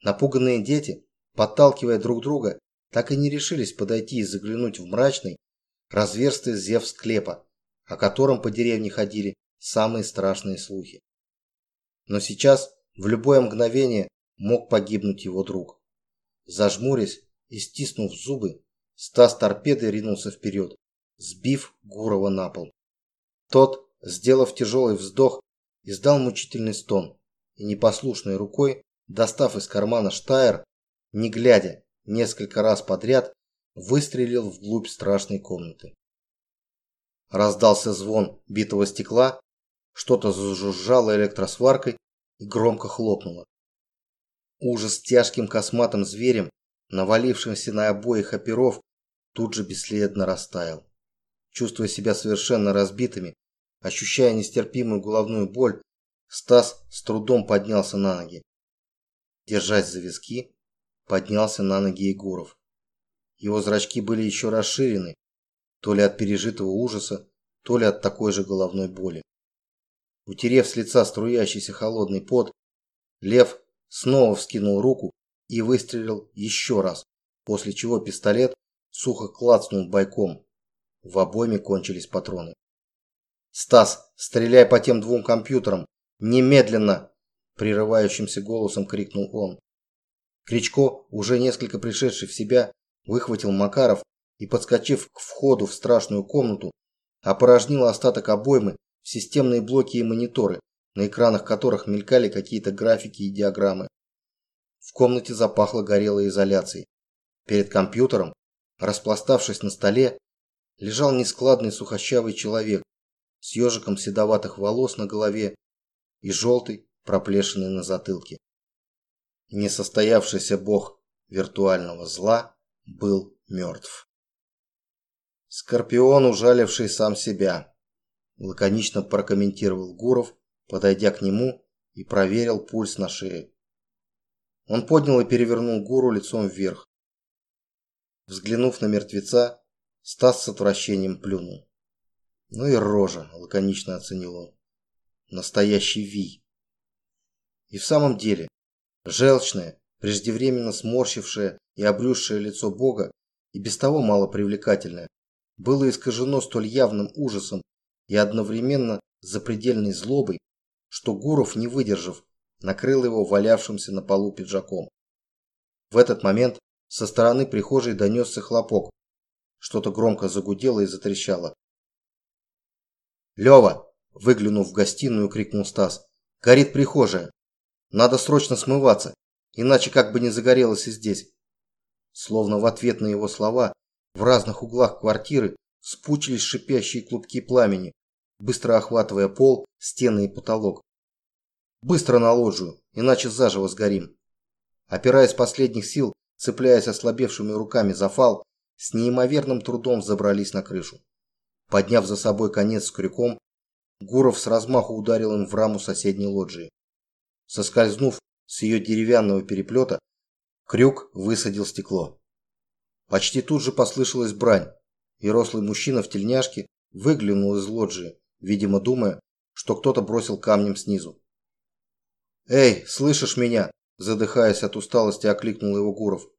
Напуганные дети, подталкивая друг друга, так и не решились подойти и заглянуть в мрачный, разверстый зев склепа, о котором по деревне ходили самые страшные слухи. Но сейчас, в любое мгновение, мог погибнуть его друг. Зажмурясь и стиснув зубы, Стас торпедой ринулся вперед, сбив Гурова на пол. Тот, сделав тяжелый вздох, издал мучительный стон и непослушной рукой, достав из кармана штайр, не глядя, несколько раз подряд выстрелил вглубь страшной комнаты. Раздался звон битого стекла, что-то зажужжало электросваркой и громко хлопнуло. Ужас тяжким косматым зверем, навалившимся на обоих оперов, тут же бесследно растаял. Чувствуя себя совершенно разбитыми, ощущая нестерпимую головную боль, Стас с трудом поднялся на ноги. Держась за виски, поднялся на ноги Егоров. Его зрачки были еще расширены, то ли от пережитого ужаса, то ли от такой же головной боли. Утерев с лица струящийся холодный пот, Лев снова вскинул руку и выстрелил еще раз, после чего пистолет сухо клацнул бойком. В обойме кончились патроны. «Стас, стреляй по тем двум компьютерам! Немедленно!» Прерывающимся голосом крикнул он. Кричко, уже несколько пришедший в себя, выхватил Макаров и, подскочив к входу в страшную комнату, опорожнил остаток обоймы в системные блоки и мониторы, на экранах которых мелькали какие-то графики и диаграммы. В комнате запахло горелой изоляцией. Перед компьютером, распластавшись на столе, лежал нескладный сухощавый человек с ежиком седоватых волос на голове и желтой проплешиной на затылке. Несостоявшийся бог виртуального зла был мертв. Скорпион, ужаливший сам себя, лаконично прокомментировал Гуров, подойдя к нему и проверил пульс на шее. Он поднял и перевернул Гуру лицом вверх. Взглянув на мертвеца, Стас с отвращением плюнул. Ну и рожа, лаконично оценил он. Настоящий вий. И в самом деле, Желчное, преждевременно сморщившее и обрюзшее лицо Бога, и без того мало привлекательное, было искажено столь явным ужасом и одновременно запредельной злобой, что Гуров, не выдержав, накрыл его валявшимся на полу пиджаком. В этот момент со стороны прихожей донесся хлопок. Что-то громко загудело и затрещало. «Лёва!» – выглянув в гостиную, крикнул Стас. «Горит прихожая! Надо срочно смываться, иначе как бы не загорелось и здесь!» Словно в ответ на его слова в разных углах квартиры спучились шипящие клубки пламени, быстро охватывая пол, стены и потолок. «Быстро на лоджию, иначе заживо сгорим!» Опираясь последних сил, цепляясь ослабевшими руками за фал, с неимоверным трудом забрались на крышу. Подняв за собой конец с крюком, Гуров с размаху ударил им в раму соседней лоджии. Соскользнув с ее деревянного переплета, крюк высадил стекло. Почти тут же послышалась брань, и рослый мужчина в тельняшке выглянул из лоджии, видимо думая, что кто-то бросил камнем снизу. «Эй, слышишь меня?» Задыхаясь от усталости, окликнул его Гуров.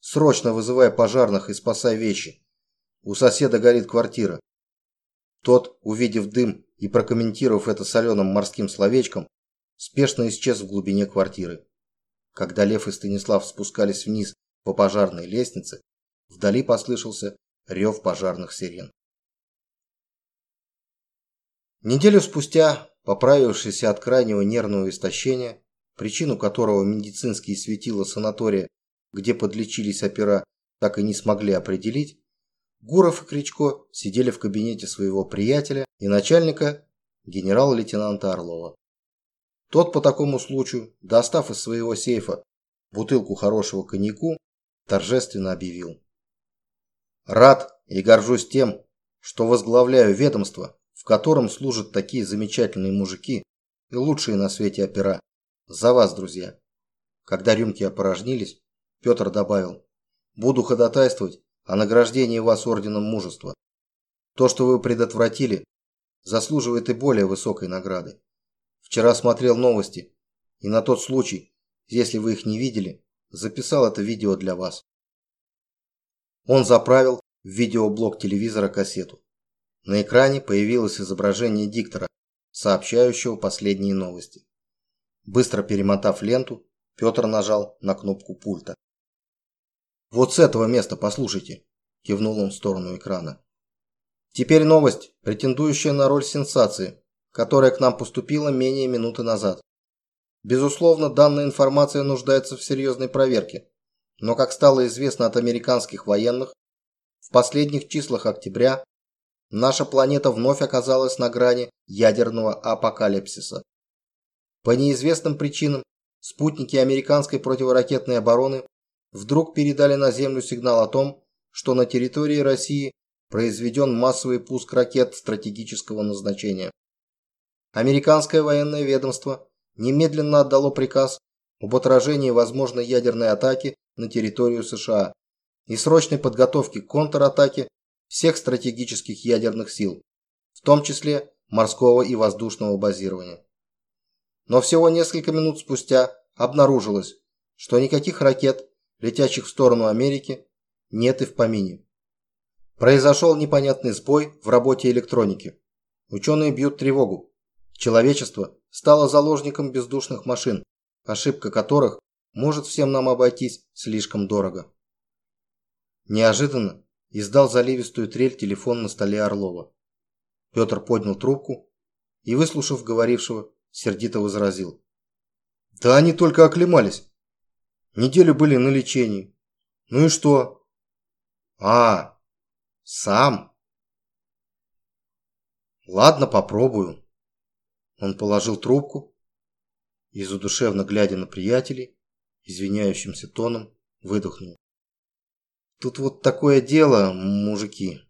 «Срочно вызывай пожарных и спасай вещи. У соседа горит квартира». Тот, увидев дым и прокомментировав это соленым морским словечком, спешно исчез в глубине квартиры. Когда Лев и Станислав спускались вниз по пожарной лестнице, вдали послышался рев пожарных сирен. Неделю спустя, поправившийся от крайнего нервного истощения, причину которого медицинские светила санатория, где подлечились опера, так и не смогли определить, Гуров и Кричко сидели в кабинете своего приятеля и начальника генерал-лейтенанта Орлова. Тот по такому случаю, достав из своего сейфа бутылку хорошего коньяку, торжественно объявил. «Рад и горжусь тем, что возглавляю ведомство, в котором служат такие замечательные мужики и лучшие на свете опера. За вас, друзья. Когда рюмки опорожнились, Петр добавил. Буду ходатайствовать о награждении вас орденом мужества. То, что вы предотвратили, заслуживает и более высокой награды. Вчера смотрел новости, и на тот случай, если вы их не видели, записал это видео для вас. Он заправил в видеоблок телевизора кассету. На экране появилось изображение диктора, сообщающего последние новости. Быстро перемотав ленту, Петр нажал на кнопку пульта. «Вот с этого места послушайте», – кивнул он в сторону экрана. «Теперь новость, претендующая на роль сенсации, которая к нам поступила менее минуты назад. Безусловно, данная информация нуждается в серьезной проверке, но, как стало известно от американских военных, в последних числах октября наша планета вновь оказалась на грани ядерного апокалипсиса. По неизвестным причинам спутники американской противоракетной обороны вдруг передали на Землю сигнал о том, что на территории России произведен массовый пуск ракет стратегического назначения. Американское военное ведомство немедленно отдало приказ об отражении возможной ядерной атаки на территорию США и срочной подготовке к контратаке всех стратегических ядерных сил, в том числе морского и воздушного базирования. Но всего несколько минут спустя обнаружилось, что никаких ракет, летящих в сторону Америки, нет и в помине. Произошел непонятный сбой в работе электроники. Ученые бьют тревогу. Человечество стало заложником бездушных машин, ошибка которых может всем нам обойтись слишком дорого. Неожиданно издал заливистую трель телефон на столе Орлова. Петр поднял трубку и, выслушав говорившего, сердито возразил. Да они только оклемались. Неделю были на лечении. Ну и что? А, сам? Ладно, попробую. Он положил трубку и, задушевно глядя на приятелей, извиняющимся тоном, выдохнул. Тут вот такое дело, мужики.